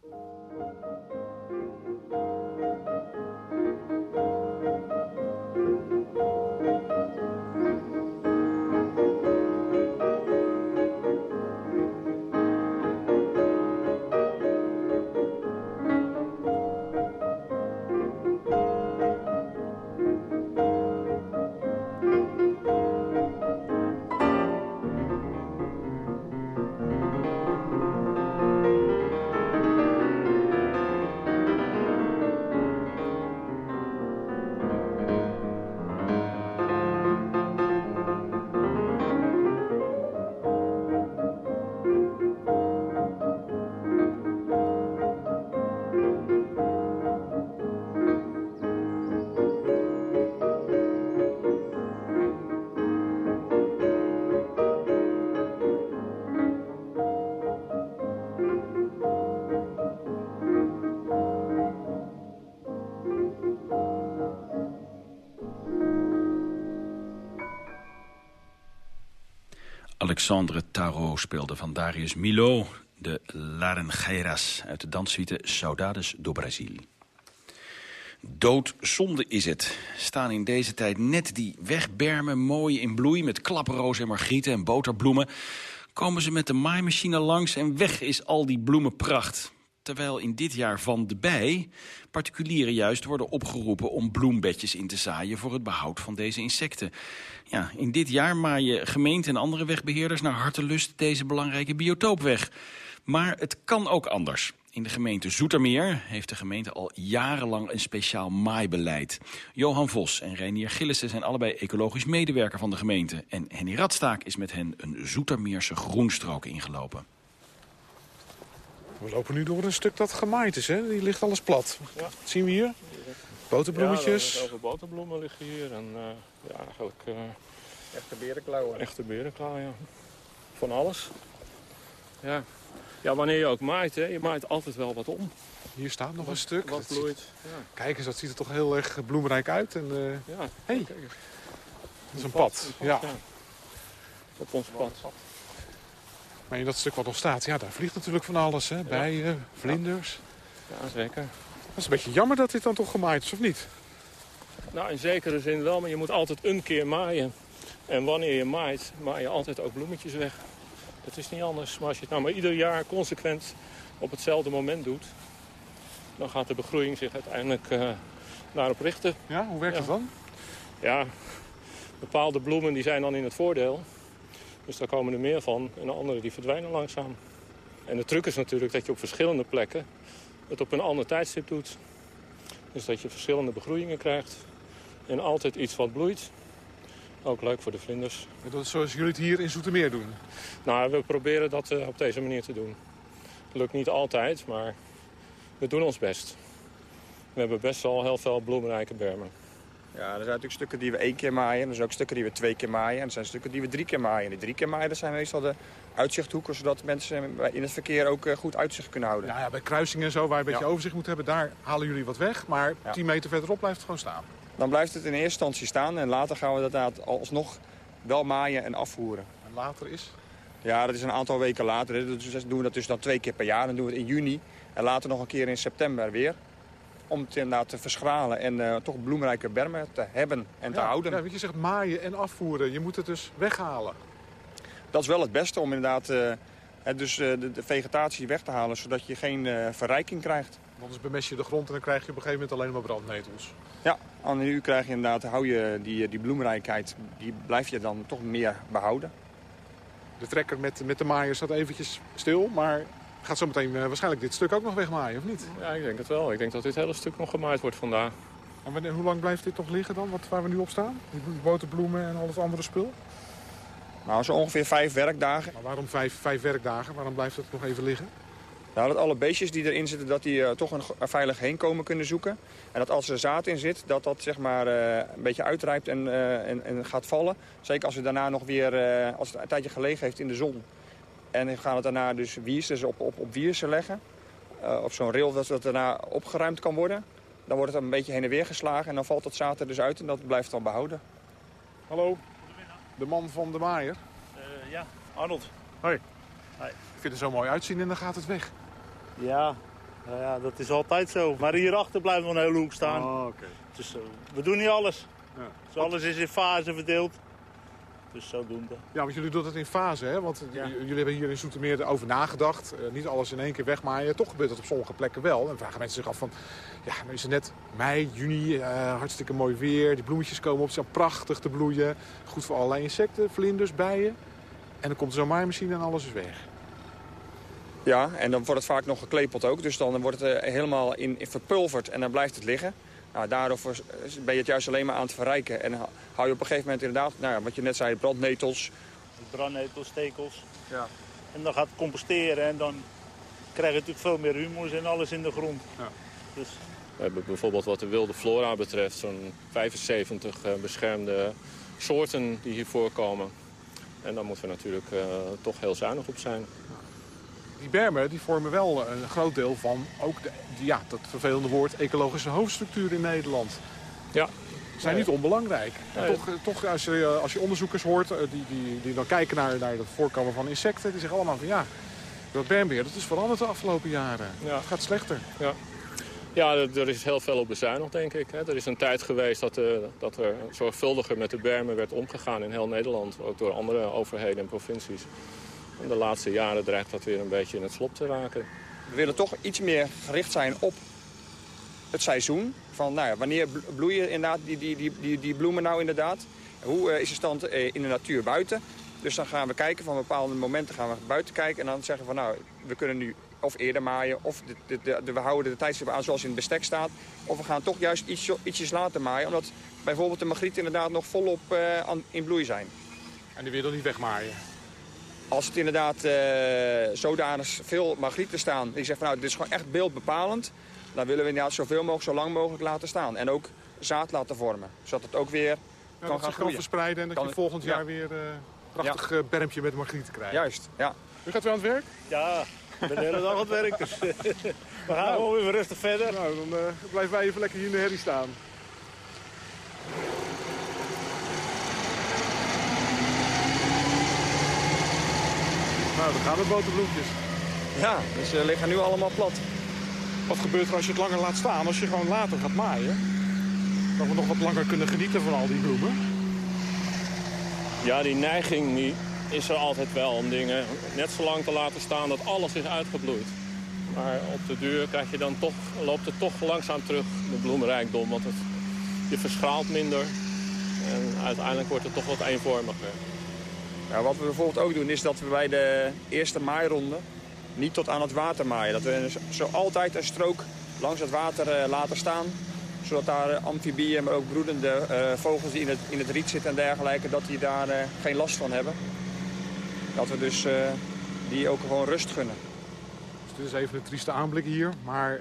S2: Alexandre Tarot speelde van Darius Milo... de Laranjeiras uit de danssuite Saudades do Brasil. Doodzonde is het. Staan in deze tijd net die wegbermen mooi in bloei... met klaprozen en margrieten en boterbloemen... komen ze met de maaimachine langs en weg is al die bloemenpracht terwijl in dit jaar van de bij particulieren juist worden opgeroepen om bloembedjes in te zaaien voor het behoud van deze insecten. Ja, in dit jaar maaien gemeenten en andere wegbeheerders naar hartelust deze belangrijke biotoop weg. Maar het kan ook anders. In de gemeente Zoetermeer heeft de gemeente al jarenlang een speciaal maaibeleid. Johan Vos en Reinier Gillissen zijn allebei ecologisch medewerker van de gemeente. En Henny Radstaak is met hen een Zoetermeerse groenstrook ingelopen.
S19: We lopen nu door een stuk dat gemaaid is, hè? Die ligt alles plat. Ja. Wat zien we hier? Boterbloemetjes.
S18: Ja, over boterbloemen liggen hier. En uh, ja, eigenlijk... Uh,
S3: echte berenklauwen.
S18: Echte berenklauwen, ja. Van alles. Ja. ja, wanneer je ook maait, hè, je maait altijd wel wat om.
S19: Hier staat nog
S18: wat,
S19: een stuk.
S18: Wat bloeit. Ja.
S19: Kijk eens, dat ziet er toch heel erg bloemrijk uit. En, uh...
S18: Ja,
S19: hey. dat is een pad.
S18: Een pad
S19: ja.
S18: ja. Op ons pad.
S19: Maar in dat stuk wat nog staat, ja, daar vliegt natuurlijk van alles. Hè? Bijen, vlinders.
S18: Ja, zeker.
S19: Dat is een beetje jammer dat dit dan toch gemaaid is, of niet?
S18: Nou, in zekere zin wel, maar je moet altijd een keer maaien. En wanneer je maait, maai je altijd ook bloemetjes weg. Dat is niet anders. Maar als je het nou maar ieder jaar consequent op hetzelfde moment doet... dan gaat de begroeiing zich uiteindelijk uh, daarop richten.
S19: Ja, hoe werkt
S18: ja.
S19: dat dan?
S18: Ja, bepaalde bloemen die zijn dan in het voordeel. Dus daar komen er meer van en de andere die verdwijnen langzaam. En de truc is natuurlijk dat je op verschillende plekken het op een ander tijdstip doet. Dus dat je verschillende begroeiingen krijgt. En altijd iets wat bloeit. Ook leuk voor de vlinders.
S19: En dat is zoals jullie het hier in Zoetermeer doen?
S18: Nou, we proberen dat uh, op deze manier te doen. Lukt niet altijd, maar we doen ons best. We hebben best wel heel veel bloemrijke bermen.
S20: Ja, er zijn natuurlijk stukken die we één keer maaien. Er zijn ook stukken die we twee keer maaien. En er zijn stukken die we drie keer maaien. En die drie keer maaien, dat zijn meestal de uitzichthoeken... zodat mensen in het verkeer ook eh, goed uitzicht kunnen houden.
S19: Nou ja, bij kruisingen en zo, waar je een beetje
S20: Ja.
S19: overzicht moet hebben... daar halen jullie wat weg, maar
S20: Ja.
S19: 10 meter verderop blijft het gewoon staan.
S20: Dan blijft het in eerste instantie staan. En later gaan we dat alsnog wel maaien en afvoeren.
S19: En later is?
S20: Ja, dat is een aantal weken later. Dus doen we dat dus dan twee keer per jaar. Dan doen we het in juni. En later nog een keer in september weer. Om het inderdaad te verschralen en eh, toch bloemrijke bermen te hebben en te houden.
S19: Ja, want je zegt maaien en afvoeren. Je moet het dus weghalen.
S20: Dat is wel het beste om inderdaad eh, hè, dus, eh, de, de vegetatie weg te halen. Zodat je geen verrijking krijgt.
S19: Anders bemest je de grond en dan krijg je op een gegeven moment alleen maar brandnetels.
S20: Ja, en nu krijg je inderdaad, hou je die, die bloemrijkheid, die blijf je dan toch meer behouden.
S19: De trekker met, met de maaier staat eventjes stil, maar gaat zo meteen eh, waarschijnlijk dit stuk ook nog wegmaaien, of niet?
S21: Ja, ik denk het wel. Ik denk dat dit hele stuk nog gemaaid wordt vandaag.
S19: En wanneer, hoe lang blijft dit nog liggen dan, wat, waar we nu op staan? Die boterbloemen en al het andere spul?
S20: Nou, zo ongeveer vijf werkdagen.
S19: Maar waarom vijf, vijf werkdagen? Waarom blijft het nog even liggen?
S20: Nou, dat alle beestjes die erin zitten, dat die eh, toch een, een veilig heenkomen kunnen zoeken. En dat als er zaad in zit, dat dat zeg maar eh, een beetje uitrijpt en, eh, en, en gaat vallen. Zeker als het daarna nog weer, eh, als het een tijdje gelegen heeft in de zon. En dan gaan we het daarna dus wiersen, dus op, op, op wiersen leggen. Eh, op zo'n rail dat dat daarna opgeruimd kan worden. Dan wordt het een beetje heen en weer geslagen en dan valt het zaad er dus uit en dat blijft dan behouden.
S19: Hallo, de man van de maaier.
S22: Eh, ja, Arnold.
S19: Hoi.
S22: Hoi.
S19: Ik vind het zo mooi uitzien en dan gaat het weg.
S22: Ja, nou ja, dat is altijd zo. Maar hierachter blijft nog een hele hoek staan.
S19: Oh, oké.
S22: Dus we doen niet alles.
S19: Ja.
S22: Dus alles is in fase verdeeld. Dus zodoende.
S19: Ja, want jullie doen het in fase, hè? Want jullie hebben hier in Zoetermeer over nagedacht. Eh, niet alles in één keer wegmaaien. Toch gebeurt dat op sommige plekken wel. En dan vragen mensen zich af van... Ja, nou is het net mei, juni, eh, hartstikke mooi weer. Die bloemetjes komen op, ze zijn prachtig te bloeien. Goed voor allerlei insecten, vlinders, bijen. En dan komt er zo'n maaimachine en alles is weg.
S20: Ja, en dan wordt het vaak nog geklepeld ook. Dus dan wordt het eh, helemaal in, in verpulverd en dan blijft het liggen. Nou, daardoor ben je het juist alleen maar aan het verrijken. En hou je op een gegeven moment inderdaad, nou ja, wat je net zei, brandnetels.
S22: Brandnetels, stekels.
S20: Ja.
S22: En dan gaat het composteren en dan krijg je natuurlijk veel meer humus en alles in de grond. Dus
S21: We hebben bijvoorbeeld wat de wilde flora betreft zo'n 75 eh, beschermde soorten die hier voorkomen. En daar moeten we natuurlijk eh, toch heel zuinig op zijn.
S19: Die bermen die vormen wel een groot deel van ook de, ja, dat vervelende woord ecologische hoofdstructuur in Nederland.
S21: Ja.
S19: Zijn niet onbelangrijk. Toch, eh, toch als, je, eh, als je onderzoekers hoort eh, die, die, die dan kijken naar, naar het voorkomen van insecten, die zeggen allemaal van ja, dat bermbeer dat is veranderd de afgelopen jaren.
S21: Ja.
S19: Het gaat slechter.
S21: Ja, ja er, is heel veel op bezuinigd, denk ik. hè. Er is een tijd geweest dat, eh, dat er zorgvuldiger met de bermen werd omgegaan in heel Nederland. Ook door andere overheden en provincies. En de laatste jaren dreigt dat weer een beetje in het slop te raken.
S20: We willen toch iets meer gericht zijn op het seizoen. Van, nou ja, wanneer blo- bloeien inderdaad die, die, die, die, die bloemen nou inderdaad? Hoe eh, is de stand eh, in de natuur buiten? Dus dan gaan we kijken, van bepaalde momenten gaan we buiten kijken. En dan zeggen we van nou, we kunnen nu of eerder maaien. Of de, de, de, de- we houden de tijdstip aan zoals in het bestek staat. Of we gaan toch juist iets, ietsjes later maaien. Omdat bijvoorbeeld de magrieten inderdaad nog volop eh, aan, in bloei zijn.
S19: En die wil je dan niet wegmaaien?
S20: Als het inderdaad zodanig veel magrieten staan... die zeggen van nou, dit is gewoon echt beeldbepalend... dan willen we inderdaad zoveel mogelijk, zo lang mogelijk laten staan. En ook zaad laten vormen. Zodat het ook weer
S19: Ja,
S20: kan gaan groeien.
S19: verspreiden en dat
S20: Kan
S19: je
S20: het-
S19: volgend
S20: ja.
S19: jaar weer eh prachtig eh, bermpje met margrieten krijgt.
S20: Juist, ja.
S19: U gaat weer aan het werk?
S22: ja, ik ben de hele dag aan het werk. Dus *laughs* we gaan gewoon weer rustig verder.
S19: Nou, dan eh, blijven wij even lekker hier in de herrie staan. Nou, dan gaan de boterbloempjes.
S20: Ja, dus ze liggen nu allemaal plat.
S19: Wat gebeurt er als je het langer laat staan? Als je gewoon later gaat maaien? Dat we nog wat langer kunnen genieten van al die bloemen.
S21: Ja, die neiging die is er altijd wel om dingen net zo lang te laten staan dat alles is uitgebloeid. Maar op de duur krijg je dan toch, loopt het toch langzaam terug, de bloemenrijkdom. Want het, je verschaalt minder en uiteindelijk wordt het toch wat eenvormiger.
S20: Ja, wat we bijvoorbeeld ook doen is dat we bij de eerste maaironde niet tot aan het water maaien. Dat we zo altijd een strook langs het water eh, laten staan. Zodat daar eh, amfibieën, maar ook broedende eh, vogels die in het, in het riet zitten en dergelijke, dat die daar geen last van hebben. Dat we dus die ook gewoon rust gunnen.
S19: Dus dit is even een trieste aanblik hier. Maar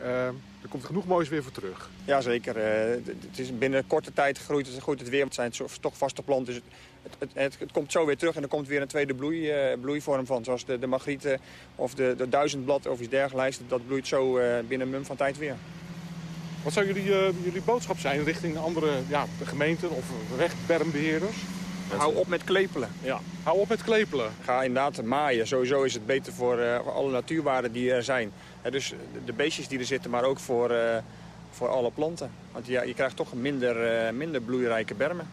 S19: Er komt genoeg moois weer voor terug.
S20: Jazeker. Het is binnen korte tijd groeit het, groeit het weer. Het zijn toch vaste planten. Dus het, het, het, komt zo weer terug en er komt weer een tweede bloei, uh, bloeivorm van. Zoals de, de magrieten of de, de duizendblad of iets dergelijks. Dat bloeit zo uh, binnen een mum van tijd weer.
S19: Wat zou jullie, jullie boodschap zijn richting andere ja, de gemeenten of wegbermbeheerders?
S20: Hou op met klepelen.
S19: Ja, hou op met klepelen.
S20: Ga inderdaad maaien. Sowieso is het beter voor, uh, voor alle natuurwaarden die er zijn. Uh, dus de beestjes die er zitten, maar ook voor, uh, voor alle planten. Want ja, je krijgt toch minder, minder bloeirijke bermen.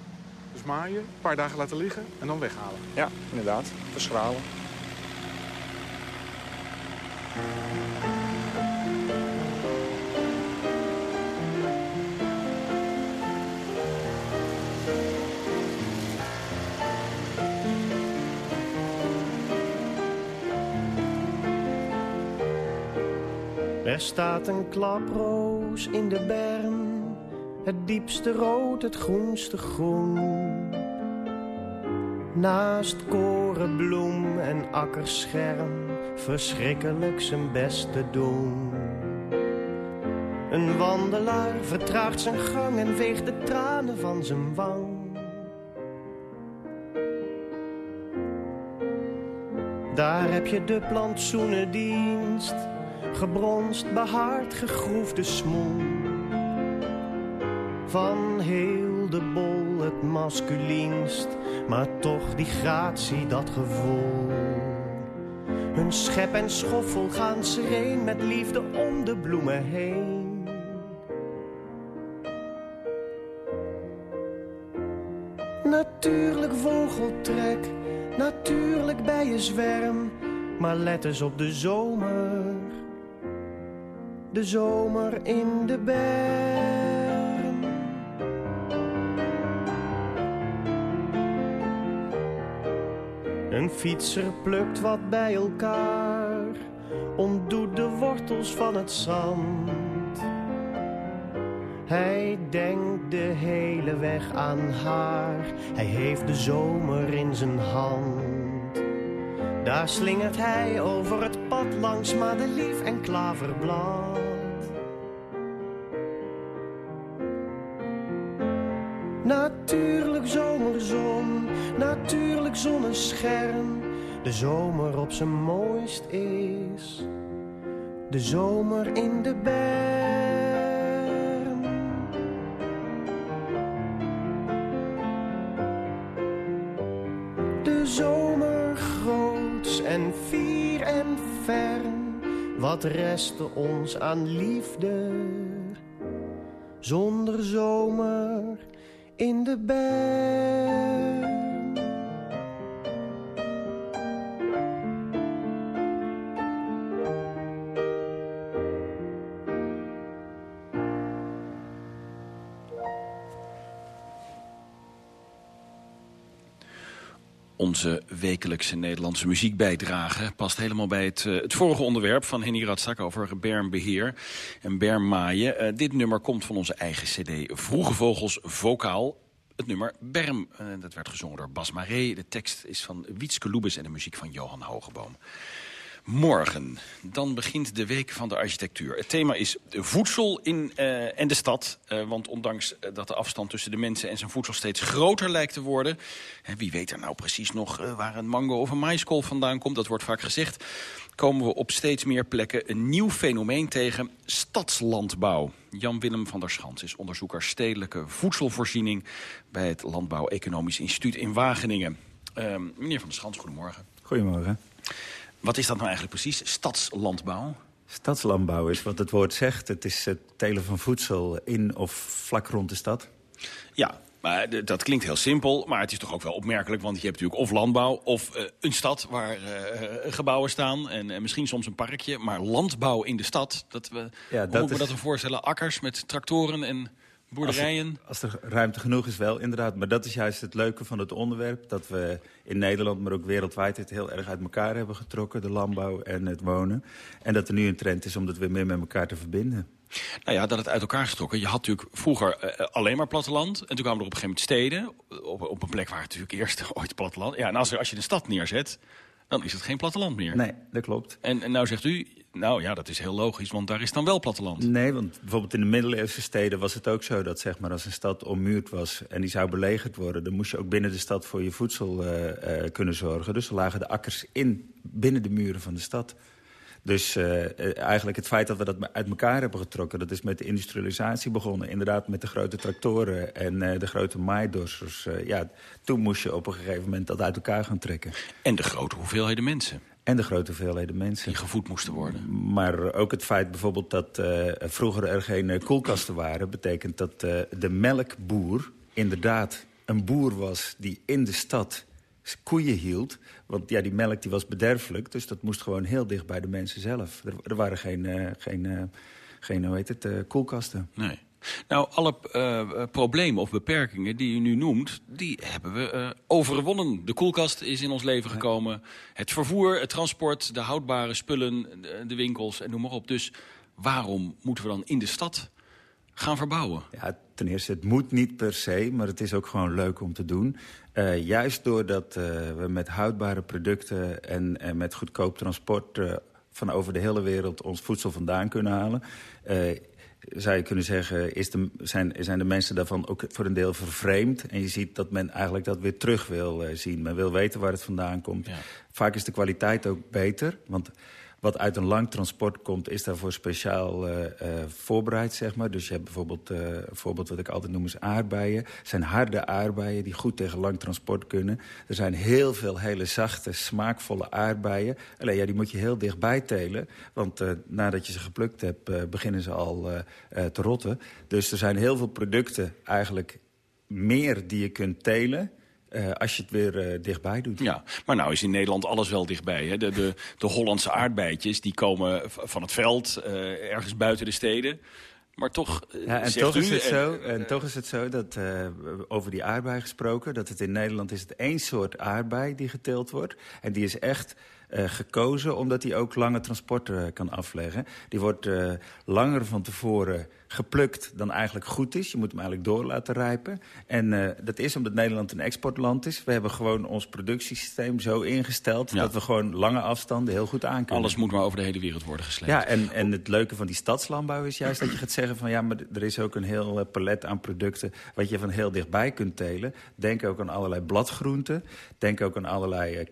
S19: Maaien, een paar dagen laten liggen en dan weghalen.
S20: Ja, inderdaad. Verschralen.
S23: Er staat een klaproos in de berm, het diepste rood, het groenste groen. Naast korenbloem en akkerscherm, verschrikkelijk zijn best te doen. Een wandelaar vertraagt zijn gang en veegt de tranen van zijn wang. Daar heb je de plantsoenendienst gebronst, behaard, gegroefde smoel. Van heel de bol masculienst, maar toch die gratie, dat gevoel. Hun schep en schoffel gaan sereen met liefde om de bloemen heen. Natuurlijk vogeltrek, natuurlijk bij je zwerm, maar let eens op de zomer de zomer in de berm. Een fietser plukt wat bij elkaar, ontdoet de wortels van het zand. Hij denkt de hele weg aan haar, hij heeft de zomer in zijn hand. Daar slingert hij over het pad langs madelief en klaverblad. Natuurlijk zomerzon, natuurlijk zonnescherm. De zomer op zijn mooist is. De zomer in de berm. De zomer groots en fier en ferm. Wat restte ons aan liefde? Zonder zomer in de berm.
S2: Onze wekelijkse Nederlandse muziekbijdrage past helemaal bij het, uh, het vorige onderwerp van Henny Ratzak over bermbeheer en bermmaaien. Uh, dit nummer komt van onze eigen cd Vroege Vogels Vokaal. Het nummer Berm, uh, dat werd gezongen door Bas Maré. De tekst is van Wietske Loebes en de muziek van Johan Hogeboom. Morgen, dan begint de Week van de Architectuur. Het thema is voedsel in uh, en de stad. Uh, want ondanks dat de afstand tussen de mensen en zijn voedsel steeds groter lijkt te worden... Hè, wie weet er nou precies nog waar een mango of een maïskool vandaan komt... dat wordt vaak gezegd, komen we op steeds meer plekken een nieuw fenomeen tegen... stadslandbouw. Jan-Willem van der Schans is onderzoeker stedelijke voedselvoorziening... bij het Landbouw Economisch Instituut in Wageningen. meneer van der Schans, goedemorgen.
S24: Goedemorgen.
S2: Wat is dat nou eigenlijk precies, stadslandbouw?
S24: Stadslandbouw is wat het woord zegt. Het is het telen van voedsel in of vlak rond de stad.
S2: Ja, maar dat klinkt heel simpel, maar het is toch ook wel opmerkelijk... want je hebt natuurlijk of landbouw of uh, een stad waar uh, gebouwen staan... En, en, misschien soms een parkje, maar landbouw in de stad... Dat we, ja, hoe dat moeten we dat voorstellen? Akkers met tractoren en boerderijen?
S24: Als er, als er, ruimte genoeg is wel, inderdaad. Maar dat is juist het leuke van het onderwerp. Dat we in Nederland, maar ook wereldwijd... het heel erg uit elkaar hebben getrokken. De landbouw en het wonen. En dat er nu een trend is om dat weer meer met elkaar te verbinden.
S2: Nou ja, dat het uit elkaar getrokken. Je had natuurlijk vroeger uh, alleen maar platteland. En toen kwamen er op een gegeven moment steden. Op, op een plek waar het natuurlijk eerst *laughs* ooit platteland... Ja, en als, er, als je een stad neerzet, dan is het geen platteland meer.
S24: Nee, dat klopt.
S2: En, en nou zegt u, Nou ja, dat is heel logisch, want daar is dan wel platteland.
S24: Nee, want bijvoorbeeld in de middeleeuwse steden was het ook zo... dat zeg maar, als een stad ommuurd was en die zou belegerd worden... dan moest je ook binnen de stad voor je voedsel uh, uh, kunnen zorgen. Dus er lagen de akkers in, binnen de muren van de stad. Dus uh, eigenlijk het feit dat we dat uit elkaar hebben getrokken... dat is met de industrialisatie begonnen. Inderdaad met de grote tractoren en uh, de grote maaidorsers. ja, toen moest je op een gegeven moment dat uit elkaar gaan trekken.
S2: En de grote hoeveelheden mensen.
S24: En de grote hoeveelheden mensen.
S2: Die gevoed moesten worden.
S24: Maar ook het feit bijvoorbeeld dat uh, vroeger er geen koelkasten waren... betekent dat uh, de melkboer inderdaad een boer was die in de stad koeien hield. Want ja, die melk die was bederfelijk, dus dat moest gewoon heel dicht bij de mensen zelf. Er, er waren geen, uh, geen, geen hoe heet het, koelkasten.
S2: Nee. Nou, alle uh, problemen of beperkingen die u nu noemt, die hebben we uh, overwonnen. De koelkast is in ons leven gekomen. Het vervoer, het transport, de houdbare spullen, de, winkels en noem maar op. Dus waarom moeten we dan in de stad gaan verbouwen?
S24: Ja, ten eerste, het moet niet per se, maar het is ook gewoon leuk om te doen. Uh, juist doordat we met houdbare producten en, en met goedkoop transport van over de hele wereld ons voedsel vandaan kunnen halen zou je kunnen zeggen, is de, zijn, zijn de mensen daarvan ook voor een deel vervreemd. En je ziet dat men eigenlijk dat weer terug wil uh, zien. Men wil weten waar het vandaan komt. Ja. Vaak is de kwaliteit ook beter, want wat uit een lang transport komt, is daarvoor speciaal uh, uh, voorbereid, zeg maar. Dus je hebt bijvoorbeeld, uh, een voorbeeld wat ik altijd noem is aardbeien. Het zijn harde aardbeien die goed tegen lang transport kunnen. Er zijn heel veel hele zachte, smaakvolle aardbeien. Alleen ja, die moet je heel dichtbij telen. Want nadat je ze geplukt hebt, beginnen ze al te rotten. Dus er zijn heel veel producten eigenlijk meer die je kunt telen... Uh, als je het weer uh, dichtbij doet.
S2: Ja, maar nou is in Nederland alles wel dichtbij. Hè? De, de, de Hollandse aardbeidjes die komen van het veld, uh, ergens buiten de steden. Maar toch,
S24: ja, en toch, is het zo, en toch is het zo dat, over die aardbei gesproken... dat het in Nederland is het één soort aardbei die geteeld wordt. En die is echt gekozen omdat hij ook lange transporten kan afleggen. Die wordt uh, langer van tevoren geplukt dan eigenlijk goed is. Je moet hem eigenlijk door laten rijpen. En uh, dat is omdat Nederland een exportland is. We hebben gewoon ons productiesysteem zo ingesteld... Ja. dat we gewoon lange afstanden heel goed aankunnen.
S2: Alles moet maar over de hele wereld worden gesleept.
S24: Ja, en, en het leuke van die stadslandbouw is juist dat je gaat zeggen van... ja, maar er is ook een heel palet aan producten wat je van heel dichtbij kunt telen. Denk ook aan allerlei bladgroenten. Denk ook aan allerlei uh,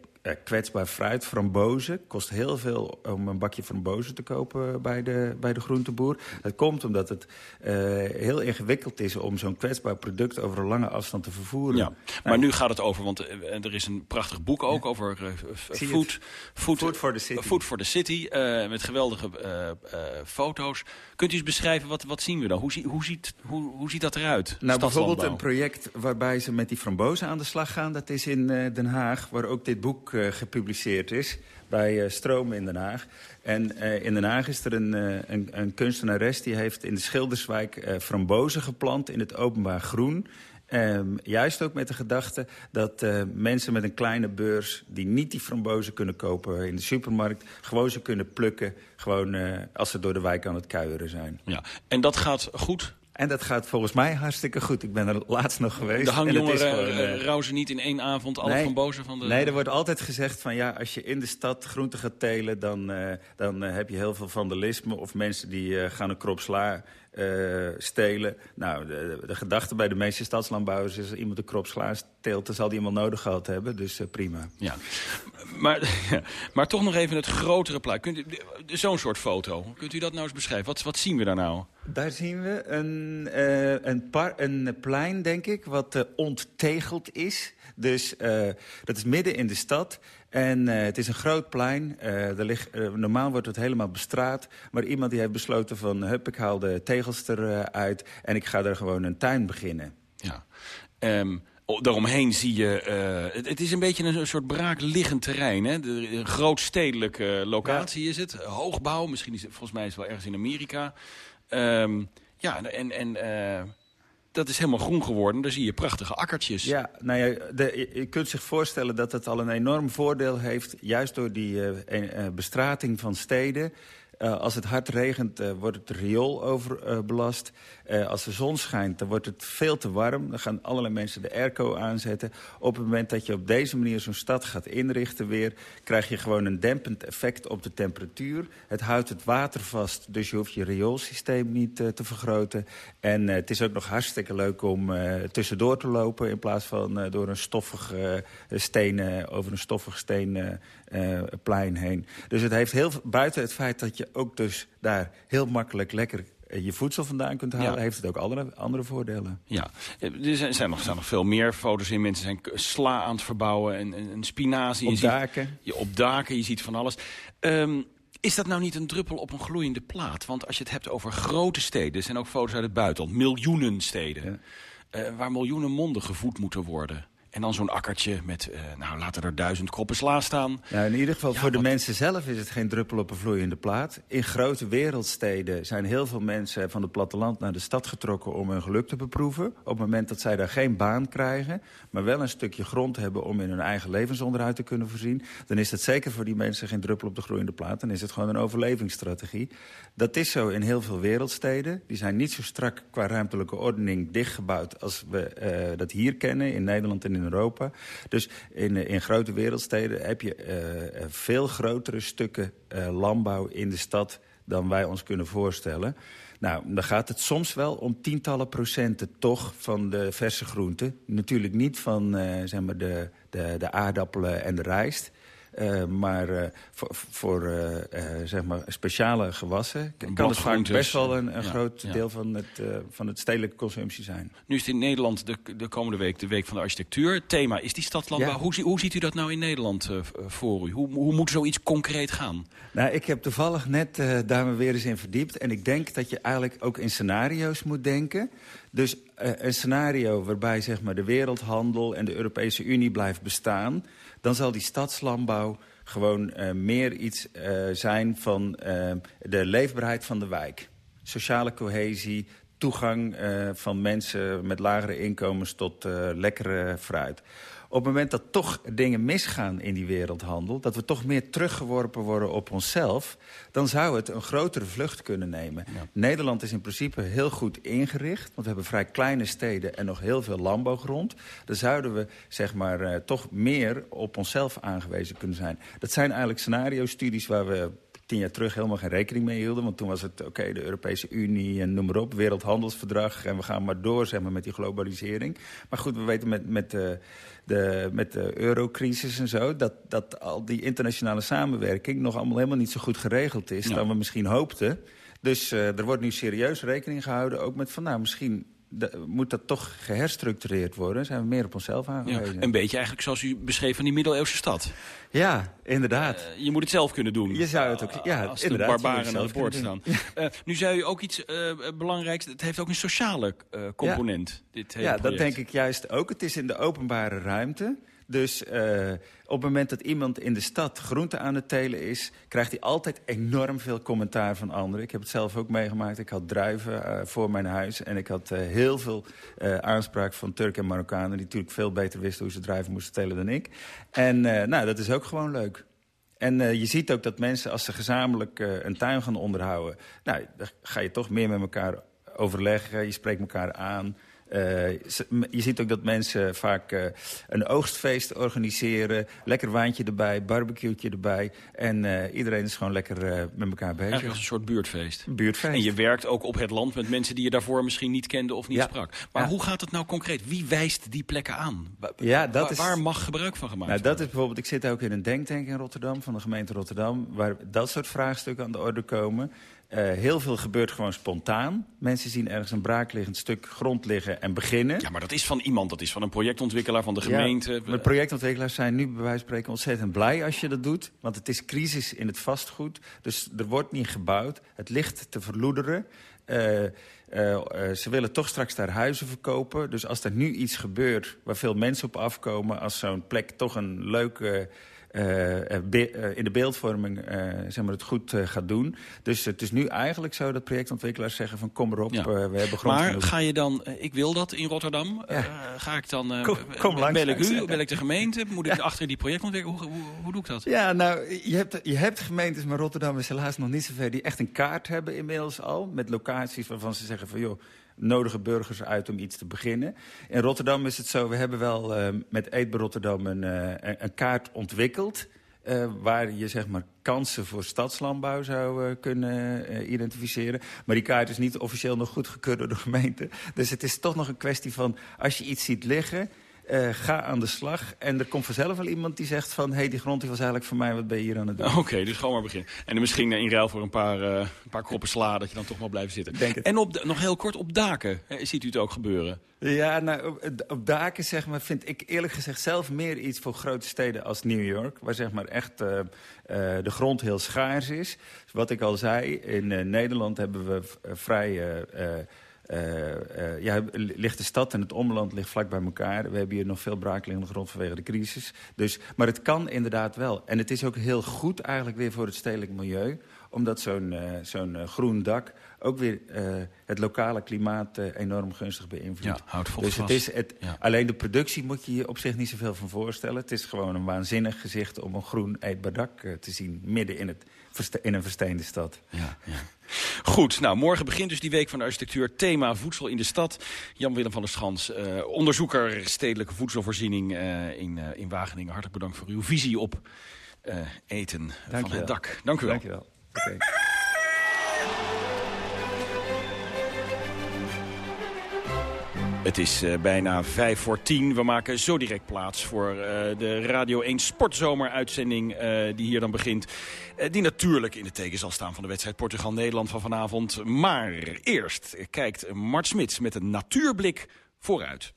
S24: kwetsbaar fruit, frambozen. Kost heel veel om een bakje frambozen te kopen bij de, bij de groenteboer. Dat komt omdat het uh, heel ingewikkeld is om zo'n kwetsbaar product over een lange afstand te vervoeren.
S2: Ja, maar nou, nu gaat het over, want er is een prachtig boek ook ja. over uh, food,
S24: food, food for the City.
S2: Food for the city met geweldige foto's. Kunt u eens beschrijven, wat, wat zien we dan? Hoe, zie, hoe, ziet, hoe, hoe ziet dat eruit?
S24: Nou, bijvoorbeeld een project waarbij ze met die frambozen aan de slag gaan. Dat is in Den Haag, waar ook dit boek gepubliceerd is bij uh, Stroom in Den Haag. En uh, in Den Haag is er een, een, een, kunstenares die heeft in de Schilderswijk frambozen geplant in het openbaar groen. Um, juist ook met de gedachte dat mensen met een kleine beurs... die niet die frambozen kunnen kopen in de supermarkt... gewoon ze kunnen plukken gewoon, als ze door de wijk aan het kuieren zijn.
S2: Ja. En dat gaat goed?
S24: En dat gaat volgens mij hartstikke goed. Ik ben er laatst nog geweest.
S2: De hangjongeren uh, rouwen niet in één avond alle
S24: nee,
S2: frambozen van de...
S24: Nee, er wordt altijd gezegd van ja, als je in de stad groenten gaat telen... dan, uh, dan uh, heb je heel veel vandalisme of mensen die gaan een krop sla uh, stelen. Nou, de, de, gedachte bij de meeste stadslandbouwers is... als iemand een krop sla teelt, dan zal die iemand nodig gehad hebben. Dus uh, prima.
S2: Ja. Maar, ja. maar toch nog even het grotere plaatje. Zo'n soort foto. Kunt u dat nou eens beschrijven? Wat, wat zien we daar nou?
S24: Daar zien we een, uh, een, par, een plein, denk ik, wat onttegeld is. Dus dat is midden in de stad. En uh, het is een groot plein. Uh, er ligt, uh, normaal wordt het helemaal bestraat. Maar iemand die heeft besloten van... hup, ik haal de tegels eruit en ik ga er gewoon een tuin beginnen.
S2: Ja. Um, daaromheen zie je... Het, het, is een beetje een, soort braakliggend terrein. Hè? De, een grootstedelijke locatie ja. is het. Hoogbouw, misschien is het, volgens mij is het wel ergens in Amerika. Um, ja, en... en dat is helemaal groen geworden. Daar zie je prachtige akkertjes.
S24: Ja, nou ja, de, je kunt zich voorstellen dat het al een enorm voordeel heeft... juist door die uh, uh, bestrating van steden... Uh, als het hard regent, wordt het riool overbelast. Uh, als de zon schijnt, dan wordt het veel te warm. Dan gaan allerlei mensen de airco aanzetten. Op het moment dat je op deze manier zo'n stad gaat inrichten weer... krijg je gewoon een dempend effect op de temperatuur. Het houdt het water vast, dus je hoeft je rioolsysteem niet te vergroten. En het is ook nog hartstikke leuk om tussendoor te lopen... in plaats van door een stoffig steen, over een stoffig steen uh, plein heen. Dus het heeft heel, buiten het feit dat je ook dus daar heel makkelijk lekker eh, je voedsel vandaan kunt halen... heeft het ook andere, andere voordelen.
S2: Ja, eh, er zijn, zijn, nog, zijn nog veel meer foto's in. Mensen zijn sla aan het verbouwen en, en, spinazie.
S24: Op daken.
S2: je, op daken, je ziet van alles. Um, is dat nou niet een druppel op een gloeiende plaat? Want als je het hebt over grote steden... er zijn ook foto's uit het buitenland, miljoenen steden... Ja. Uh, waar miljoenen monden gevoed moeten worden... En dan zo'n akkertje met, uh, nou laten er duizend kroppen sla staan.
S24: Ja, in ieder geval voor de mensen zelf is het geen druppel op een vloeiende plaat. In grote wereldsteden zijn heel veel mensen van het platteland naar de stad getrokken om hun geluk te beproeven. Op het moment dat zij daar geen baan krijgen, maar wel een stukje grond hebben om in hun eigen levensonderhoud te kunnen voorzien. Dan is dat zeker voor die mensen geen druppel op de groeiende plaat. Dan is het gewoon een overlevingsstrategie. Dat is zo in heel veel wereldsteden. Die zijn niet zo strak qua ruimtelijke ordening dichtgebouwd als we uh, dat hier kennen in Nederland en in Europa. Dus in, in grote wereldsteden heb je uh, veel grotere stukken landbouw in de stad dan wij ons kunnen voorstellen. Nou, dan gaat het soms wel om tientallen procenten toch van de verse groenten. Natuurlijk niet van zeg maar de, de, de aardappelen en de rijst. Uh, maar uh, voor, voor uh, zeg maar speciale gewassen kan het vaak best wel een, een ja, groot ja. deel van het, van het stedelijke consumptie zijn.
S2: Nu is het in Nederland de, de komende week de Week van de Architectuur. Het thema is die stadlandbouw. Ja. Hoe, hoe, ziet u dat nou in Nederland voor u? Hoe, hoe moet zoiets concreet gaan?
S24: Nou, ik heb toevallig net daar me weer eens in verdiept. En ik denk dat je eigenlijk ook in scenario's moet denken. Dus een scenario waarbij zeg maar, de wereldhandel en de Europese Unie blijft bestaan dan zal die stadslandbouw gewoon uh, meer iets uh, zijn van uh, de leefbaarheid van de wijk. Sociale cohesie, toegang van mensen met lagere inkomens tot lekkere fruit op het moment dat toch dingen misgaan in die wereldhandel... dat we toch meer teruggeworpen worden op onszelf... dan zou het een grotere vlucht kunnen nemen. Ja. Nederland is in principe heel goed ingericht... want we hebben vrij kleine steden en nog heel veel landbouwgrond. Dan zouden we zeg maar, uh, toch meer op onszelf aangewezen kunnen zijn. Dat zijn eigenlijk scenario-studies waar we tien jaar terug helemaal geen rekening mee hielden. Want toen was het, oké, okay, de Europese Unie en noem maar op, Wereldhandelsverdrag. En we gaan maar door, zeg maar, met die globalisering. Maar goed, we weten met, met, de, de, met de eurocrisis en zo... Dat, dat al die internationale samenwerking nog allemaal helemaal niet zo goed geregeld is... Ja. dan we misschien hoopten. Dus uh, er wordt nu serieus rekening gehouden, ook met van, nou, misschien moet dat toch geherstructureerd worden? Zijn we meer op onszelf aangewezen?
S2: Ja, een beetje eigenlijk zoals u beschreef van die middeleeuwse stad.
S24: Ja, inderdaad.
S2: Uh, je moet het zelf kunnen doen.
S24: Je zou het ook, ja,
S2: Als de barbaren aan het bord staan. uh, nu zei u ook iets uh, belangrijks. Het heeft ook een sociale component.
S24: Ja,
S2: dit
S24: hele ja dat denk ik juist ook. Het is in de openbare ruimte. Dus uh, op het moment dat iemand in de stad groente aan het telen is... krijgt hij altijd enorm veel commentaar van anderen. Ik heb het zelf ook meegemaakt. Ik had druiven uh, voor mijn huis. En ik had uh, heel veel aanspraak van Turken en Marokkanen... die natuurlijk veel beter wisten hoe ze druiven moesten telen dan ik. En nou, dat is ook gewoon leuk. En je ziet ook dat mensen, als ze gezamenlijk een tuin gaan onderhouden... nou, dan ga je toch meer met elkaar overleggen. Je spreekt elkaar aan. Uh, je ziet ook dat mensen vaak uh, een oogstfeest organiseren. Lekker wijntje erbij, barbecueetje erbij. En uh, iedereen is gewoon lekker met elkaar bezig.
S2: Eigenlijk als een soort buurtfeest.
S24: buurtfeest.
S2: En je werkt ook op het land met mensen die je daarvoor misschien niet kende of niet
S24: ja.
S2: sprak. Maar
S24: ja.
S2: hoe gaat het nou concreet? Wie wijst die plekken aan?
S24: Ja, dat
S2: waar,
S24: is,
S2: waar mag gebruik van gemaakt
S24: nou,
S2: worden?
S24: Dat is bijvoorbeeld, ik zit ook in een denktank in Rotterdam, van de gemeente Rotterdam... waar dat soort vraagstukken aan de orde komen... Uh, heel veel gebeurt gewoon spontaan. Mensen zien ergens een braakliggend stuk grond liggen en beginnen.
S2: Ja, maar dat is van iemand. Dat is van een projectontwikkelaar, van de gemeente.
S24: Ja, projectontwikkelaars zijn nu bij wijze van spreken ontzettend blij als je dat doet. Want het is crisis in het vastgoed. Dus er wordt niet gebouwd. Het ligt te verloederen. Uh, uh, ze willen toch straks daar huizen verkopen. Dus als er nu iets gebeurt waar veel mensen op afkomen... als zo'n plek toch een leuke eh, eh, eh, in de beeldvorming eh, zeg maar het goed eh, gaat doen. Dus het is nu eigenlijk zo dat projectontwikkelaars zeggen van kom erop,
S2: Ja.
S24: eh, we hebben grond
S2: Maar
S24: genoeg.
S2: ga je dan, eh, ik wil dat in Rotterdam, eh, ga ik dan, eh,
S24: Kom- kom
S2: eh,
S24: langs,
S2: bel ik u, bel ik de gemeente, *laughs* moet ik achter die projectontwikkelaar, hoe, hoe, hoe doe ik dat?
S24: Ja, nou, je hebt, je hebt gemeentes, maar Rotterdam is helaas nog niet zover... die echt een kaart hebben inmiddels al, met locaties waarvan ze zeggen van... joh, nodigen burgers uit om iets te beginnen. In Rotterdam is het zo, we hebben wel eh, met Eetbe Rotterdam een, eh, een, kaart ontwikkeld... eh, waar je zeg maar kansen voor stadslandbouw zou kunnen identificeren. Maar die kaart is niet officieel nog goedgekeurd door de gemeente. Dus het is toch nog een kwestie van, als je iets ziet liggen... eh, ga aan de slag. En er komt vanzelf wel iemand die zegt van... hé, hey, die grond die was eigenlijk voor mij, wat ben je hier aan het doen?
S2: Oké, dus gewoon maar beginnen. En misschien eh, in ruil voor een paar, eh, een paar kroppen sla... dat je dan toch wel blijft zitten. En op, de- nog heel kort, op daken eh, ziet u het ook gebeuren?
S24: Ja, nou, op, op daken zeg maar, vind ik eerlijk gezegd zelf meer iets voor grote steden als New York. Waar zeg maar echt de grond heel schaars is. Wat ik al zei, in Nederland hebben we vrij... eh, eh, ja, ligt de stad en het omland ligt vlak bij elkaar. We hebben hier nog veel braakliggende grond vanwege de crisis. Dus, maar het kan inderdaad wel. En het is ook heel goed eigenlijk weer voor het stedelijk milieu omdat zo'n eh, zo'n groen dak ook weer eh, het lokale klimaat eh, enorm gunstig beïnvloedt.
S2: Ja, houdt vocht
S24: dus het is het,
S2: Ja.
S24: alleen de productie moet je hier op zich niet zoveel van voorstellen. Het is gewoon een waanzinnig gezicht om een groen eetbaar dak eh, te zien... midden in, het, in een versteende stad.
S2: Ja, ja. Goed, nou, morgen begint dus die week van de architectuur. Thema voedsel in de stad. Jan-Willem van der Schans, eh, onderzoeker stedelijke voedselvoorziening eh, in, eh, in Wageningen. Hartelijk bedankt voor uw visie op eten van
S24: Dankjewel.
S2: het dak. Dank u wel.
S24: Dankjewel. Oké.
S2: Het is eh, bijna vijf voor tien. We maken zo direct plaats voor eh, de Radio 1 Sportzomer-uitzending eh, die hier dan begint. Die natuurlijk in de teken zal staan van de wedstrijd Portugal-Nederland van vanavond. Maar eerst kijkt Mart Smits met een natuurblik vooruit.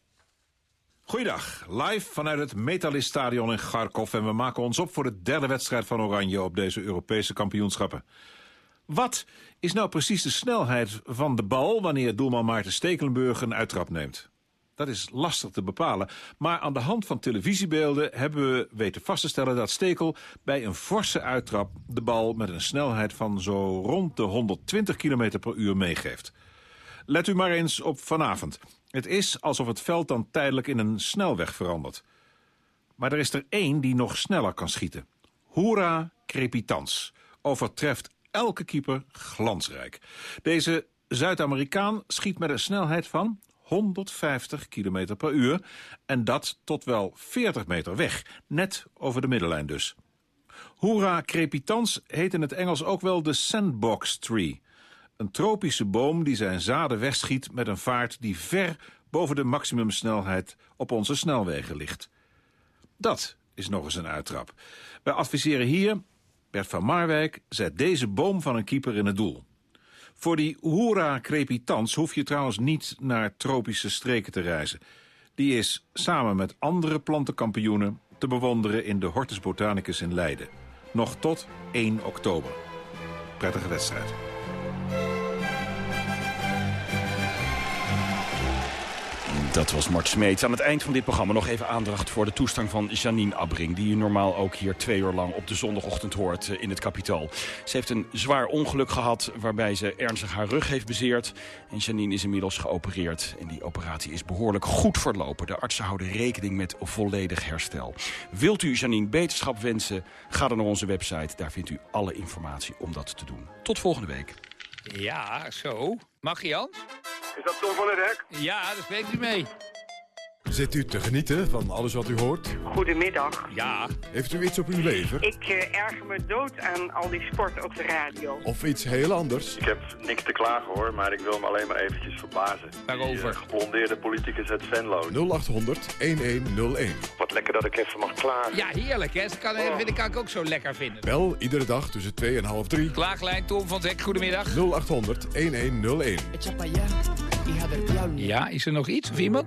S25: Goeiedag, live vanuit het Metalist Stadion in Kharkov... en we maken ons op voor de derde wedstrijd van Oranje op deze Europese kampioenschappen. Wat is nou precies de snelheid van de bal wanneer doelman Maarten Stekelenburg een uittrap neemt? Dat is lastig te bepalen, maar aan de hand van televisiebeelden hebben we weten vast te stellen dat Stekel bij een forse uittrap de bal met een snelheid van zo rond de 120 km per uur meegeeft. Let u maar eens op vanavond. Het is alsof het veld dan tijdelijk in een snelweg verandert. Maar er is er één die nog sneller kan schieten. Hoera Crepitans overtreft elke keeper glansrijk. Deze Zuid-Amerikaan schiet met een snelheid van 150 km per uur... en dat tot wel 40 meter weg, net over de middenlijn dus. Hoera crepitans heet in het Engels ook wel de sandbox tree. Een tropische boom die zijn zaden wegschiet met een vaart die ver boven de maximumsnelheid op onze snelwegen ligt. Dat is nog eens een uittrap. Wij adviseren hier, Bert van Marwijk zet deze boom van een keeper in het doel. Voor die Hoera crepitans hoef je trouwens niet naar tropische streken te reizen. Die is samen met andere plantenkampioenen te bewonderen in de Hortus Botanicus in Leiden. Nog tot 1 oktober. Prettige wedstrijd.
S2: Dat was Mart Smeets. Aan het eind van dit programma nog even aandacht voor de toestand van Janine Abbring... die je normaal ook hier twee uur lang op de zondagochtend hoort eh, in het kapitaal. Ze heeft een zwaar ongeluk gehad waarbij ze ernstig haar rug heeft bezeerd. En Janine is inmiddels geopereerd. En die operatie is behoorlijk goed verlopen. De artsen houden rekening met volledig herstel. Wilt u Janine beterschap wensen? Ga dan naar onze website. Daar vindt u alle informatie om dat te doen. Tot volgende week.
S26: Ja, zo. Mag Jan?
S27: Is dat Tom van der Hek?
S26: Ja, daar spreekt u mee.
S28: Zit u te genieten van alles wat u hoort?
S29: Goedemiddag.
S26: Ja.
S28: Heeft u iets op uw lever?
S29: Ik eh, erger me dood aan al die sport op de radio.
S28: Of iets heel anders?
S27: Ik heb niks te klagen hoor, maar ik wil me alleen maar eventjes verbazen.
S26: Waarover?
S27: Die, eh, geblondeerde politicus uit Venlo.
S28: 0800 1101.
S27: Wat lekker dat ik even mag klagen.
S26: Ja, heerlijk hè. Dat kan, vind ik, kan ik ook zo lekker vinden.
S28: Bel iedere dag tussen 2 en half 3.
S26: Klaaglijn Tom van Zek, goedemiddag.
S28: 0800 1101.
S26: Ja, is er nog iets of iemand?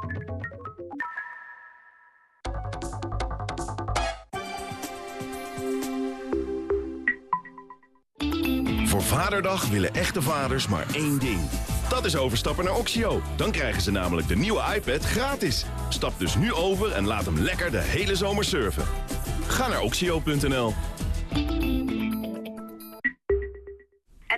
S30: Voor Vaderdag willen echte vaders maar één ding. Dat is overstappen naar Oxio. Dan krijgen ze namelijk de nieuwe iPad gratis. Stap dus nu over en laat hem lekker de hele zomer surfen. Ga naar oxio.nl.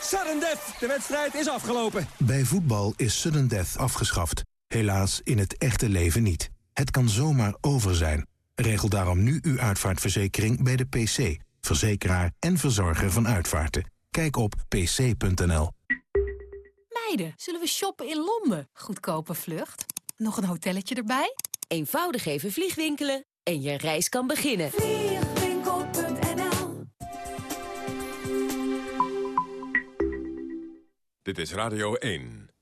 S31: Sudden death! De wedstrijd is afgelopen.
S32: Bij voetbal is sudden death afgeschaft. Helaas in het echte leven niet. Het kan zomaar over zijn. Regel daarom nu uw uitvaartverzekering bij de PC, verzekeraar en verzorger van uitvaarten. Kijk op pc.nl.
S33: Meiden, zullen we shoppen in Londen? Goedkope vlucht. Nog een hotelletje erbij?
S34: Eenvoudig even vliegwinkelen en je reis kan beginnen.
S28: Dit is Radio 1.